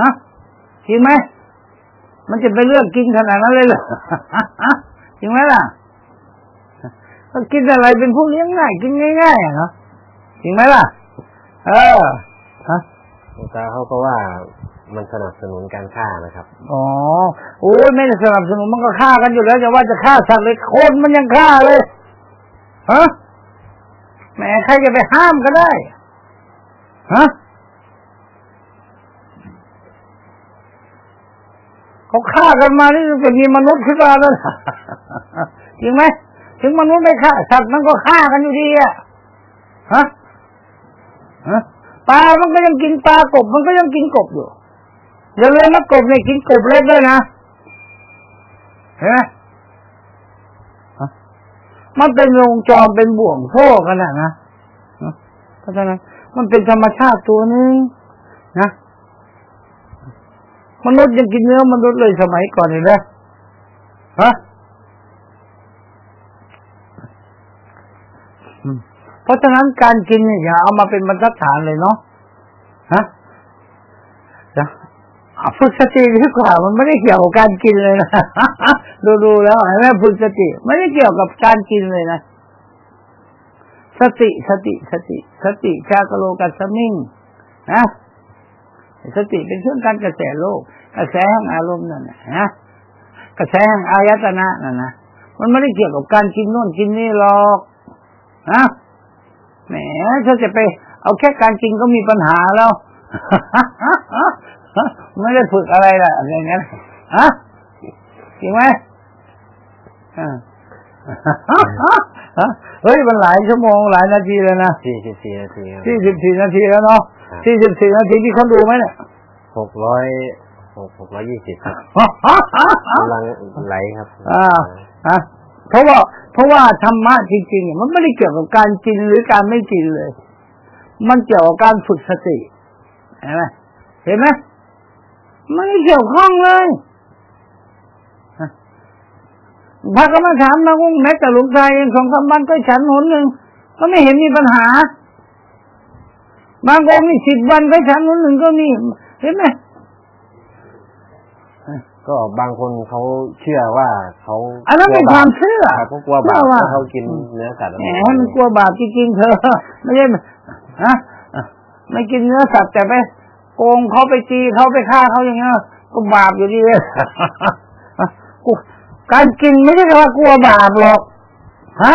ฮะจริงไหมมันจะไปเลือกกินขนาดนั้นเลยเหรอจริงไหมล่ะก็กินอะไรเป็นผู้เลี้ยงง่ายกินง่ายๆอะเนาะจริงไหมล่ะ เออฮะหลวงตาเขาก็ว่ามันสนับสนุนการฆ่านะครับ อ๋อ โอ้ยไม่ได้สนับสนุนมันก็ฆ่ากันอยู่แล้วจะว่าจะฆ่าสัตว์เลยคนมันยังฆ่าเลย ฮะ แหมใครจะไปห้ามก็ได้ฮะเขาฆ่ากันมานี่จะมีมนุษย์ขึ้นมาแล้วจริงไหมถึงมนุษย์ไม่ฆ่าสัตว์มันก็ฆ่ากันอยู่ดีอะฮะฮะปลา มันก็ยังกินปลากบ มันก็ยังกินกบอยู่อย่าเลืมนะกบเนี่ยกินกบเล็กด้วยนะเห็นไหมฮะ มันเป็นวงจรเป็นบ่วงโซ่กันนะนะนะเพราะฉะนั้นมันเป็นธรรมชาติตัวนึงนะมนุษย์ยังกินเนื้อมนุษย์เลยสมัยก่อนเห็นไหมฮะเพราะฉะนั้นการกินเนี่ยอย่าเอามาเป็นบรรทัดฐานเลยเนาะฮะ ฝึกสติดีกว่ามันไม่ได้เกี่ยวกับการกินเลยนะดูดูๆแล้วเห็นไหมฝึกสติ ไม่ได้เกี่ยวกับการกินเลยนะสติสติสติ สติชากโลกัสมิงนะสติเป็นเครื่องการกระแสโลก กระแสแห่งอารมณ์นั่นนะนะกระแสแห่งอายตนะนั่นนะมันไม่ได้เกี่ยวกับการกินโน่นกินนี่หรอกนะแหมถ้าจะไป เอาแค่การกินก็มีปัญหาแล้ว ฮะไม่ได้ฝึกอะไรล่ะอะไรอย่างเงี้ยฮะจริงไหมอ่าฮะเฮ้ยมันหลายชั่วโมงหลายนาทีแล้วนะสี่สิบสี่นาทีครับสี่สิบสี่นาทีแล้วเนาะสี่สิบสี่นาทีที่เขาดูไหมเนี่ยหกร้อยหกหกร้อยยี่สิบครับกำลังไหลครับ อ่าฮะเพราะว่า เพราะว่าธรรมะจริงๆเนี่ยมันไม่ได้เกี่ยวกับการกินหรือการไม่กินเลย มันเกี่ยวกับการฝึกสติเห็นไหมเห็นไหม ไม่ได้เกี่ยวข้องเลยฮะพระกรรมฐานมากุ้งแม้แต่หลวงตาเองสองสามวันก็ฉันหนหนึ่งก็ไม่เห็นมีปัญหา บางองค์นี่สิบวันก็ฉันหนหนึ่งก็มีเห็นไหมก็บางคนเขาเชื่อว่าเขาอันนั้นเป็นความเชื่อครับเขากลัวบาปเชื่อว่าถ้าเขากินเนื้อสัตว์อะไรแหมมันกลัวบาปจริงๆเธอ ไม่ใช่ฮะไม่กินเนื้อสัตว์แต่ไป โกงเขาไปตีเขาไปฆ่าเขาอย่างเงี้ยก็บาปอยู่ดีการกินไม่ใช่ว่ากลัวบาปหรอกฮะ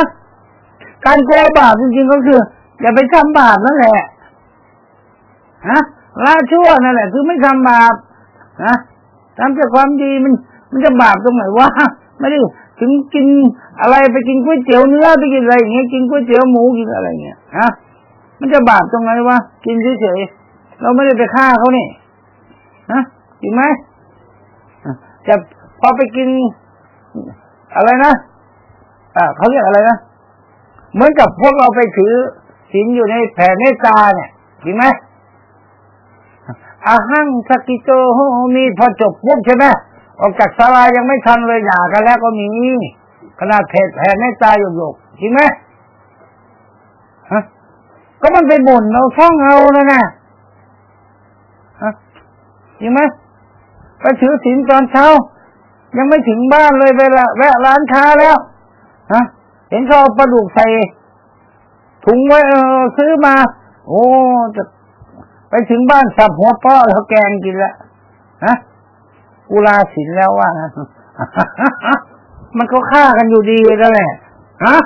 การกลัวบาปจริงๆก็คือ อย่าไปทำบาปนั่นแหละฮะละชั่วนั่นแหละ คือไม่ทำบาปนะทำแต่ความดีมัน มันจะบาปตรงไหนวะไม่ได้ถึงกินอะไรไปกินก๋วยเตี๋ยวเนื้อไปกินอะไรอย่างเงี้ยกินก๋วยเตี๋ยวหมูกินอะไรเงี้ยฮะมันจะบาปตรงไหนวะกินเฉยๆ เราไม่ได้ไปฆ่าเขานี่ฮะจริงไหมอะจะพอไปกินอะไรนะอ่าเขาเรียกอะไรนะเหมือนกับพวกเราไปถือศีลอยู่ในแผ่เมตตาเนี่ยจริงไหมอาหังสกิโตโหมีพอจบปุ๊บใช่ไหมออกจากศาลายังไม่ทันเลยหย่ากันแล้วก็มีขนาดแผ่แผ่เมตตาหยกจริงไหมฮะก็มันไปบ่นเอาช่องเอาแล้วนะ ฮะจริงไหมไปถือศีลตอนเช้า ยังไม่ถึงบ้านเลยไปละแวะร้านค้าแล้วฮะเห็นเขาเอาปลาดุกใส่ถุงไว้เออซื้อมา โอ้จะไปถึงบ้านสับหัวเปาะแล้วแกงกินละฮะกุลาสินแล้วว่ามันก็ฆ่ากันอยู่ดีแล้วแหละฮะ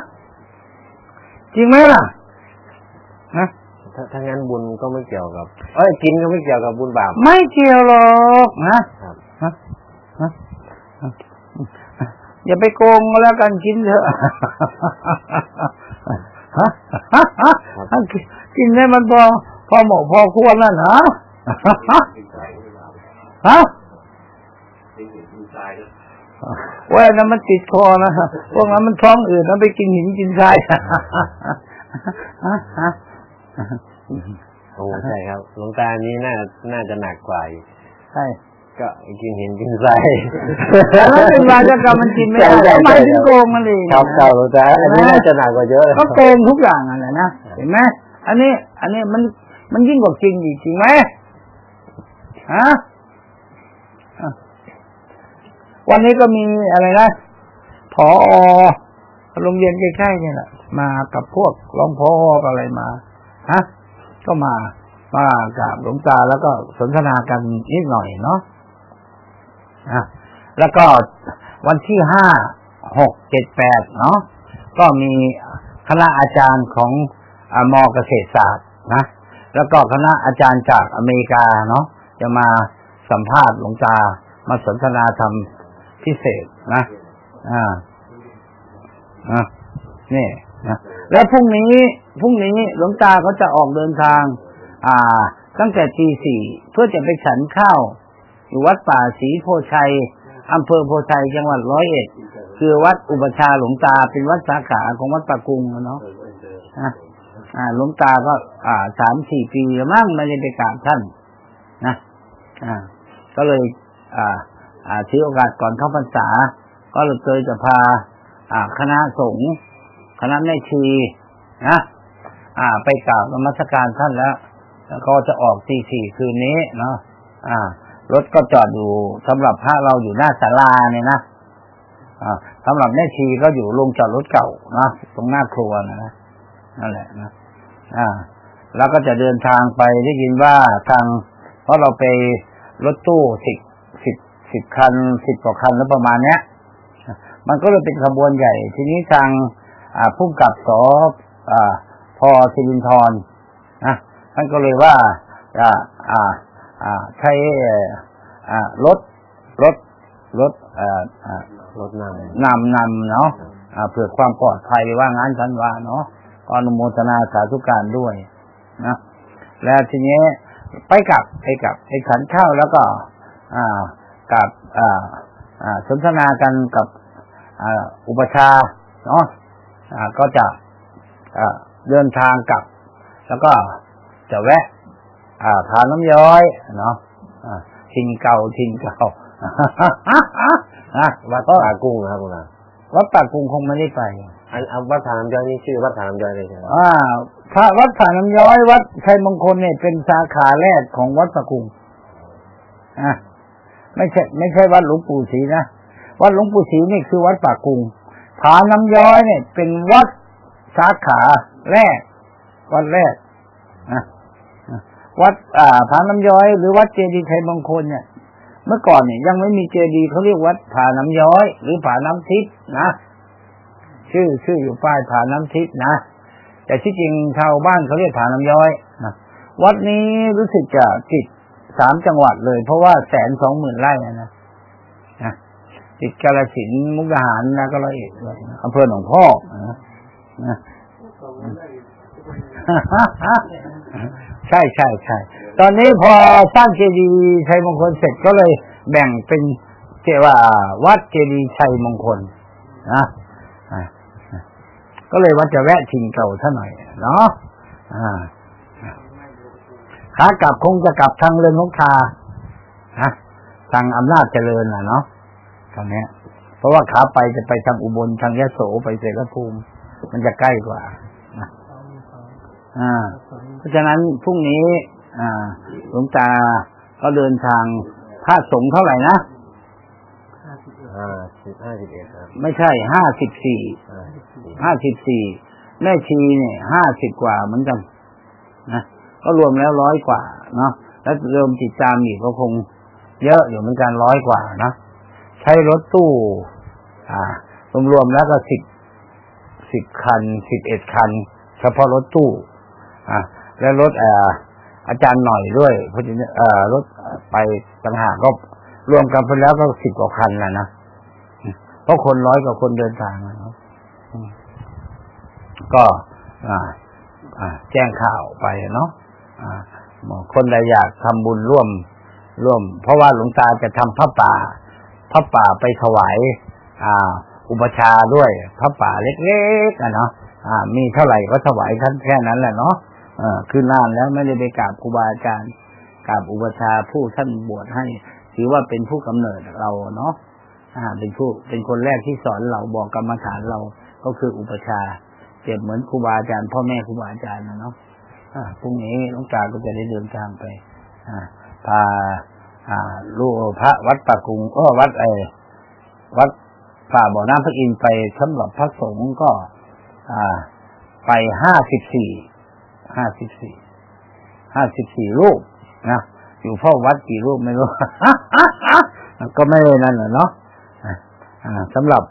จริงไหมล่ะ ถ้าถ้างั้นบุญก็ไม่เกี่ยวกับ เอ้ยกินก็ไม่เกี่ยวกับบุญบาป ไม่เกี่ยวหรอกนะครับฮะฮะอย่าไปโกงก็แล้วกันกินเถอะฮะฮะฮะฮะกินได้มันพอพอเหมาะพอควรนั่นฮะฮะเป็นหินเป็นทรายนะโอ้ยอันนั้นมันติดคอนะพวกนั้นมันท้องอื่นแล้วไปกินหินกินทราย โอ้ใช่ครับหลวงตานี้น่าน่าจะหนักกว่าอีกใช่ก็กินหินกินทรายแล้วเป็นวาจกรรมมันกินไม่ได้ใช่ใช่ทำไมถึงโกงมันเลยครับเก่าหลวงตาอันนี้น่าจะหนักกว่าเยอะก็โกงทุกอย่างอะแหละนะเห็นไหมอันนี้ อันนี้มันมันยิ่งกว่าจริงอีกจริงไหมฮะอะวันนี้ก็มีอะไรนะผอโรงเรียนใกล้ๆเนี่ยแหละมากับพวกรองพอกับอะไรมา ฮะก็มามากับหลวงตาแล้วก็สนทนากันนิดหน่อยเนาะอะแล้วก็วันที่ห้าหกเจ็ดแปดเนาะก็มีคณะอาจารย์ของอมเกษตรศาสตร์นะแล้วก็คณะอาจารย์จากอเมริกาเนาะจะมาสัมภาษณ์หลวงตามาสนทนาธรรมพิเศษนะ อ่าอะนี่นะ แล้วพรุ่งนี้พรุ่งนี้หลวงตาเขาจะออกเดินทาง อ่า ตั้งแต่ตีสี่เพื่อจะไปฉันข้าวอยู่วัดป่าศรีโพชัยอำเภอโพชัยจังหวัดร้อยเอ็ดคือวัดอุปชาหลวงตาเป็นวัดสาขาของวัดปากุงอะเนาะอะอ่าหลวงตาก็ อ่าสามสี่ปีมั้งไม่ได้ไปกราบท่านนะอ่า ก็เลย อ่า อ่าถือโอกาสก่อนเข้าพรรษา ก็เลยจะพา อ่า คณะสงฆ์ คณะแม่ชีนะอ่า ไปกราบนมัสการท่านแล้วแล้วก็จะออกตีสี่คืนนี้เนาะอ่ารถก็จอดอยู่สำหรับพระเราอยู่หน้าศาลาเนี่ยนะอ่าสำหรับแม่ชีก็อยู่โรงจอดรถเก่านะตรงหน้าครัวนะนั่นแหละนะอ่า แล้วก็จะเดินทางไปได้ยินว่าทาง เพราะเราไปรถตู้สิบสิบสิบคันสิบกว่าคันแล้วประมาณเนี้ยมันก็เลยเป็นขบวนใหญ่ ทีนี้ทาง ผู้กำกับสอ่าพอสิรินทรนะท่านก็เลยว่าอ่าอ่าอ่าใช้อ่ารถรถรถอ่าอ่ารถนนำนำเนาะอ่าเพื่อความปลอดภัยว่างั้นทันว่าเนาะก็อนุโมทนาสาธุการด้วยนะแล้วทีนี้ไปกลับไปกลับไปฉันข้าวแล้วก็ อ่ากับอ่าอ่าสนทนากันกับอ่าอุปชฌาย์เนาะอ่า ก็จะอ่าเดินทางกลับ แล้วก็จะแวะอ่าทานน้ำย้อยเนาะอ่าทินเก่าทินเก่าอะำวัดก็ป่ากุ้งนะครับคุณอาวัดปากกรุงคงไม่ได้ไปอันเอาวัดฐานน้ำย่อยนี่ชื่อวัดฐานน้ำย่อยเลยใช่ไหมอ่าพระวัดผาน้ำย้อยวัดชัยมงคลเนี่ยเป็นสาขาแรกของวัดปากกรุงอะไม่ใช่ ไม่ใช่วัดหลวงปู่ศรีนะวัดหลวงปู่ศรีนี่คือวัดปากกรุง ผาน้ำย้อยเนี่ย เป็นวัดสาขาแรก วัดแรกนะวัด อ่าผาน้ำย้อย หรือวัดเจดีย์ชัยมงคลเนี่ย เมื่อก่อนเนี่ยยังไม่มีเจดีย์เขาเรียกวัดผาน้ำย้อย หรือผาน้ำทิพย์นะชื่อชื่ออยู่ป้ายผาน้ำทิพย์นะแต่ที่จริงชาวบ้านเขาเรียกผาน้ำย้อยนะวัดนี้รู้สึกจะติดสามจังหวัดเลย เพราะว่าแสนสองหมื่นไร่นะ ติดกาลสินมุกดาหารนะก็ร้อยเอ็ดเลยอำเภอหนองพอกนะใช่ใช่ใช่ตอนนี้พอสร้างเจดีย์ชัยมงคลเสร็จก็เลยแบ่งเป็นเจว่าวัดเจดีย์ชัยมงคลนะก็เลยว่าจะแวะชิงเก่าท่าหน่อยเนาะขากลับคงจะกลับทางเรือนนกทาทางอำนาจเจริญนะเนาะ ทางเนี้ย เพราะว่าขาไปจะไปทางอุบลทางยะโสไปเสรภูมิ มันจะใกล้กว่านะอ่า เพราะฉะนั้นพรุ่งนี้ อ่าหลวงตาก็เดินทางพระสงฆ์เท่าไหร่นะห้าสิบห้าสิบเอ็ดครับไม่ใช่ห้าสิบสี่ห้าสิบสี่ห้าสิบสี่แม่ชีเนี่ยห้าสิบกว่าเหมือนกันนะก็รวมแล้วร้อยกว่าเนาะแล้วเริ่มติดตามอีกก็คงเยอะอยู่เหมือนกันร้อยกว่านะใช้รถตู้ อ่ารวมๆแล้วก็สิบสิบคันสิบเอ็ดคัน เฉพาะรถตู้ อ่าแล้วรถอ่ออาจารย์หน่อยด้วยเพราะฉะนั้นรถไปต่างหากก็รวมกันไปแล้วก็สิบกว่าคันแหละนะเพราะคนร้อยกว่าคนเดินทางนะก็แจ้งข่าวไปเนาะคนใดอยากทำบุญร่วมร่วม เพราะว่าหลวงตาจะทำพระป่า พระป่าไปถวายอ่า อุปชาด้วยพระป่าเล็กๆอะเนาะอ่า มีเท่าไหร่ก็ถวายท่านแค่นั้นแหละเนาะเออคือนานแล้วไม่ได้ไปกราบครูบาอาจารย์กราบอุปชาผู้ท่านบวชให้ ถือว่าเป็นผู้กำเนิดเราเนาะอ่า เป็นผู้เป็นคนแรกที่สอนเราบอกกรรมฐานเราก็คืออุปชาเปรียบเหมือนครูบาอาจารย์พ่อแม่ครูบาอาจารย์นะเนาะอ่าพรุ่งนี้หลวงตาก็จะได้เดินทางไป อ่าพา อ่าลูกพระวัดปากกุงก็วัดไอวัดป่าบ่อน้ำพระอินไปสำหรับพระสงฆ์ก็ อ่า ไปห้าสิบสี่ห้าสิบสี่ห้าสิบสี่รูปนะอยู่เฝ้าวัดกี่รูปไม่รู้ ก็ไม่ได้นั่นแหละเนาะอ่าสำหรับ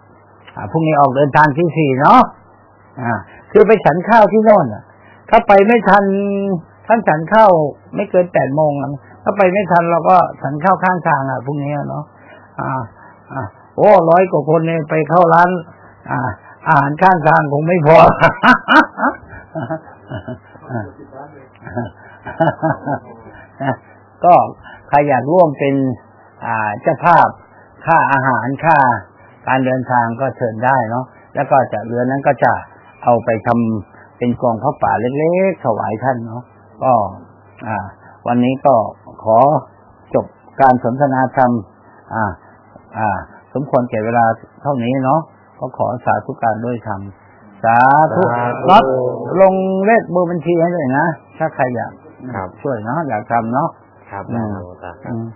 อ่าพรุ่งนี้ออกเดินทางที่สี่เนาะอ่าคือไปฉันข้าวที่โน่น่ะถ้าไปไม่ทันท่านฉันข้าวไม่เกินแปดโมงอะ ถ้าไปไม่ทันเราก็ฉันข้าข้างทางอะพรุ่งนี้เนาะอ่าอ่าโอ้ร้อยกว่าคนเนี่ยไปเข้าร้าน อ่า อาหารข้างทางคงไม่พอก็ใครอยากร่วมเป็น อ่าเจ้าภาพค่าอาหารค่า การเดินทางก็เชิญได้เนาะแล้วก็จะเรือนั้นก็จะเอาไปทำเป็นกองพระป่าเล็กๆถวายท่านเนาะก็อ่า วันนี้ก็ขอจบการสนทนาธรรม อ่า อ่า สมควรแก่เวลาเท่านี้เนาะก็ขอสาธุการด้วยธรรมสาธุรับลงเลขเบอร์บัญชีให้ด้วยนะ ถ้าใครอยากครับช่วยเนาะอยากทำเนาะครับได้ครับหลวงตาอืม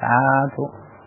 สาธุ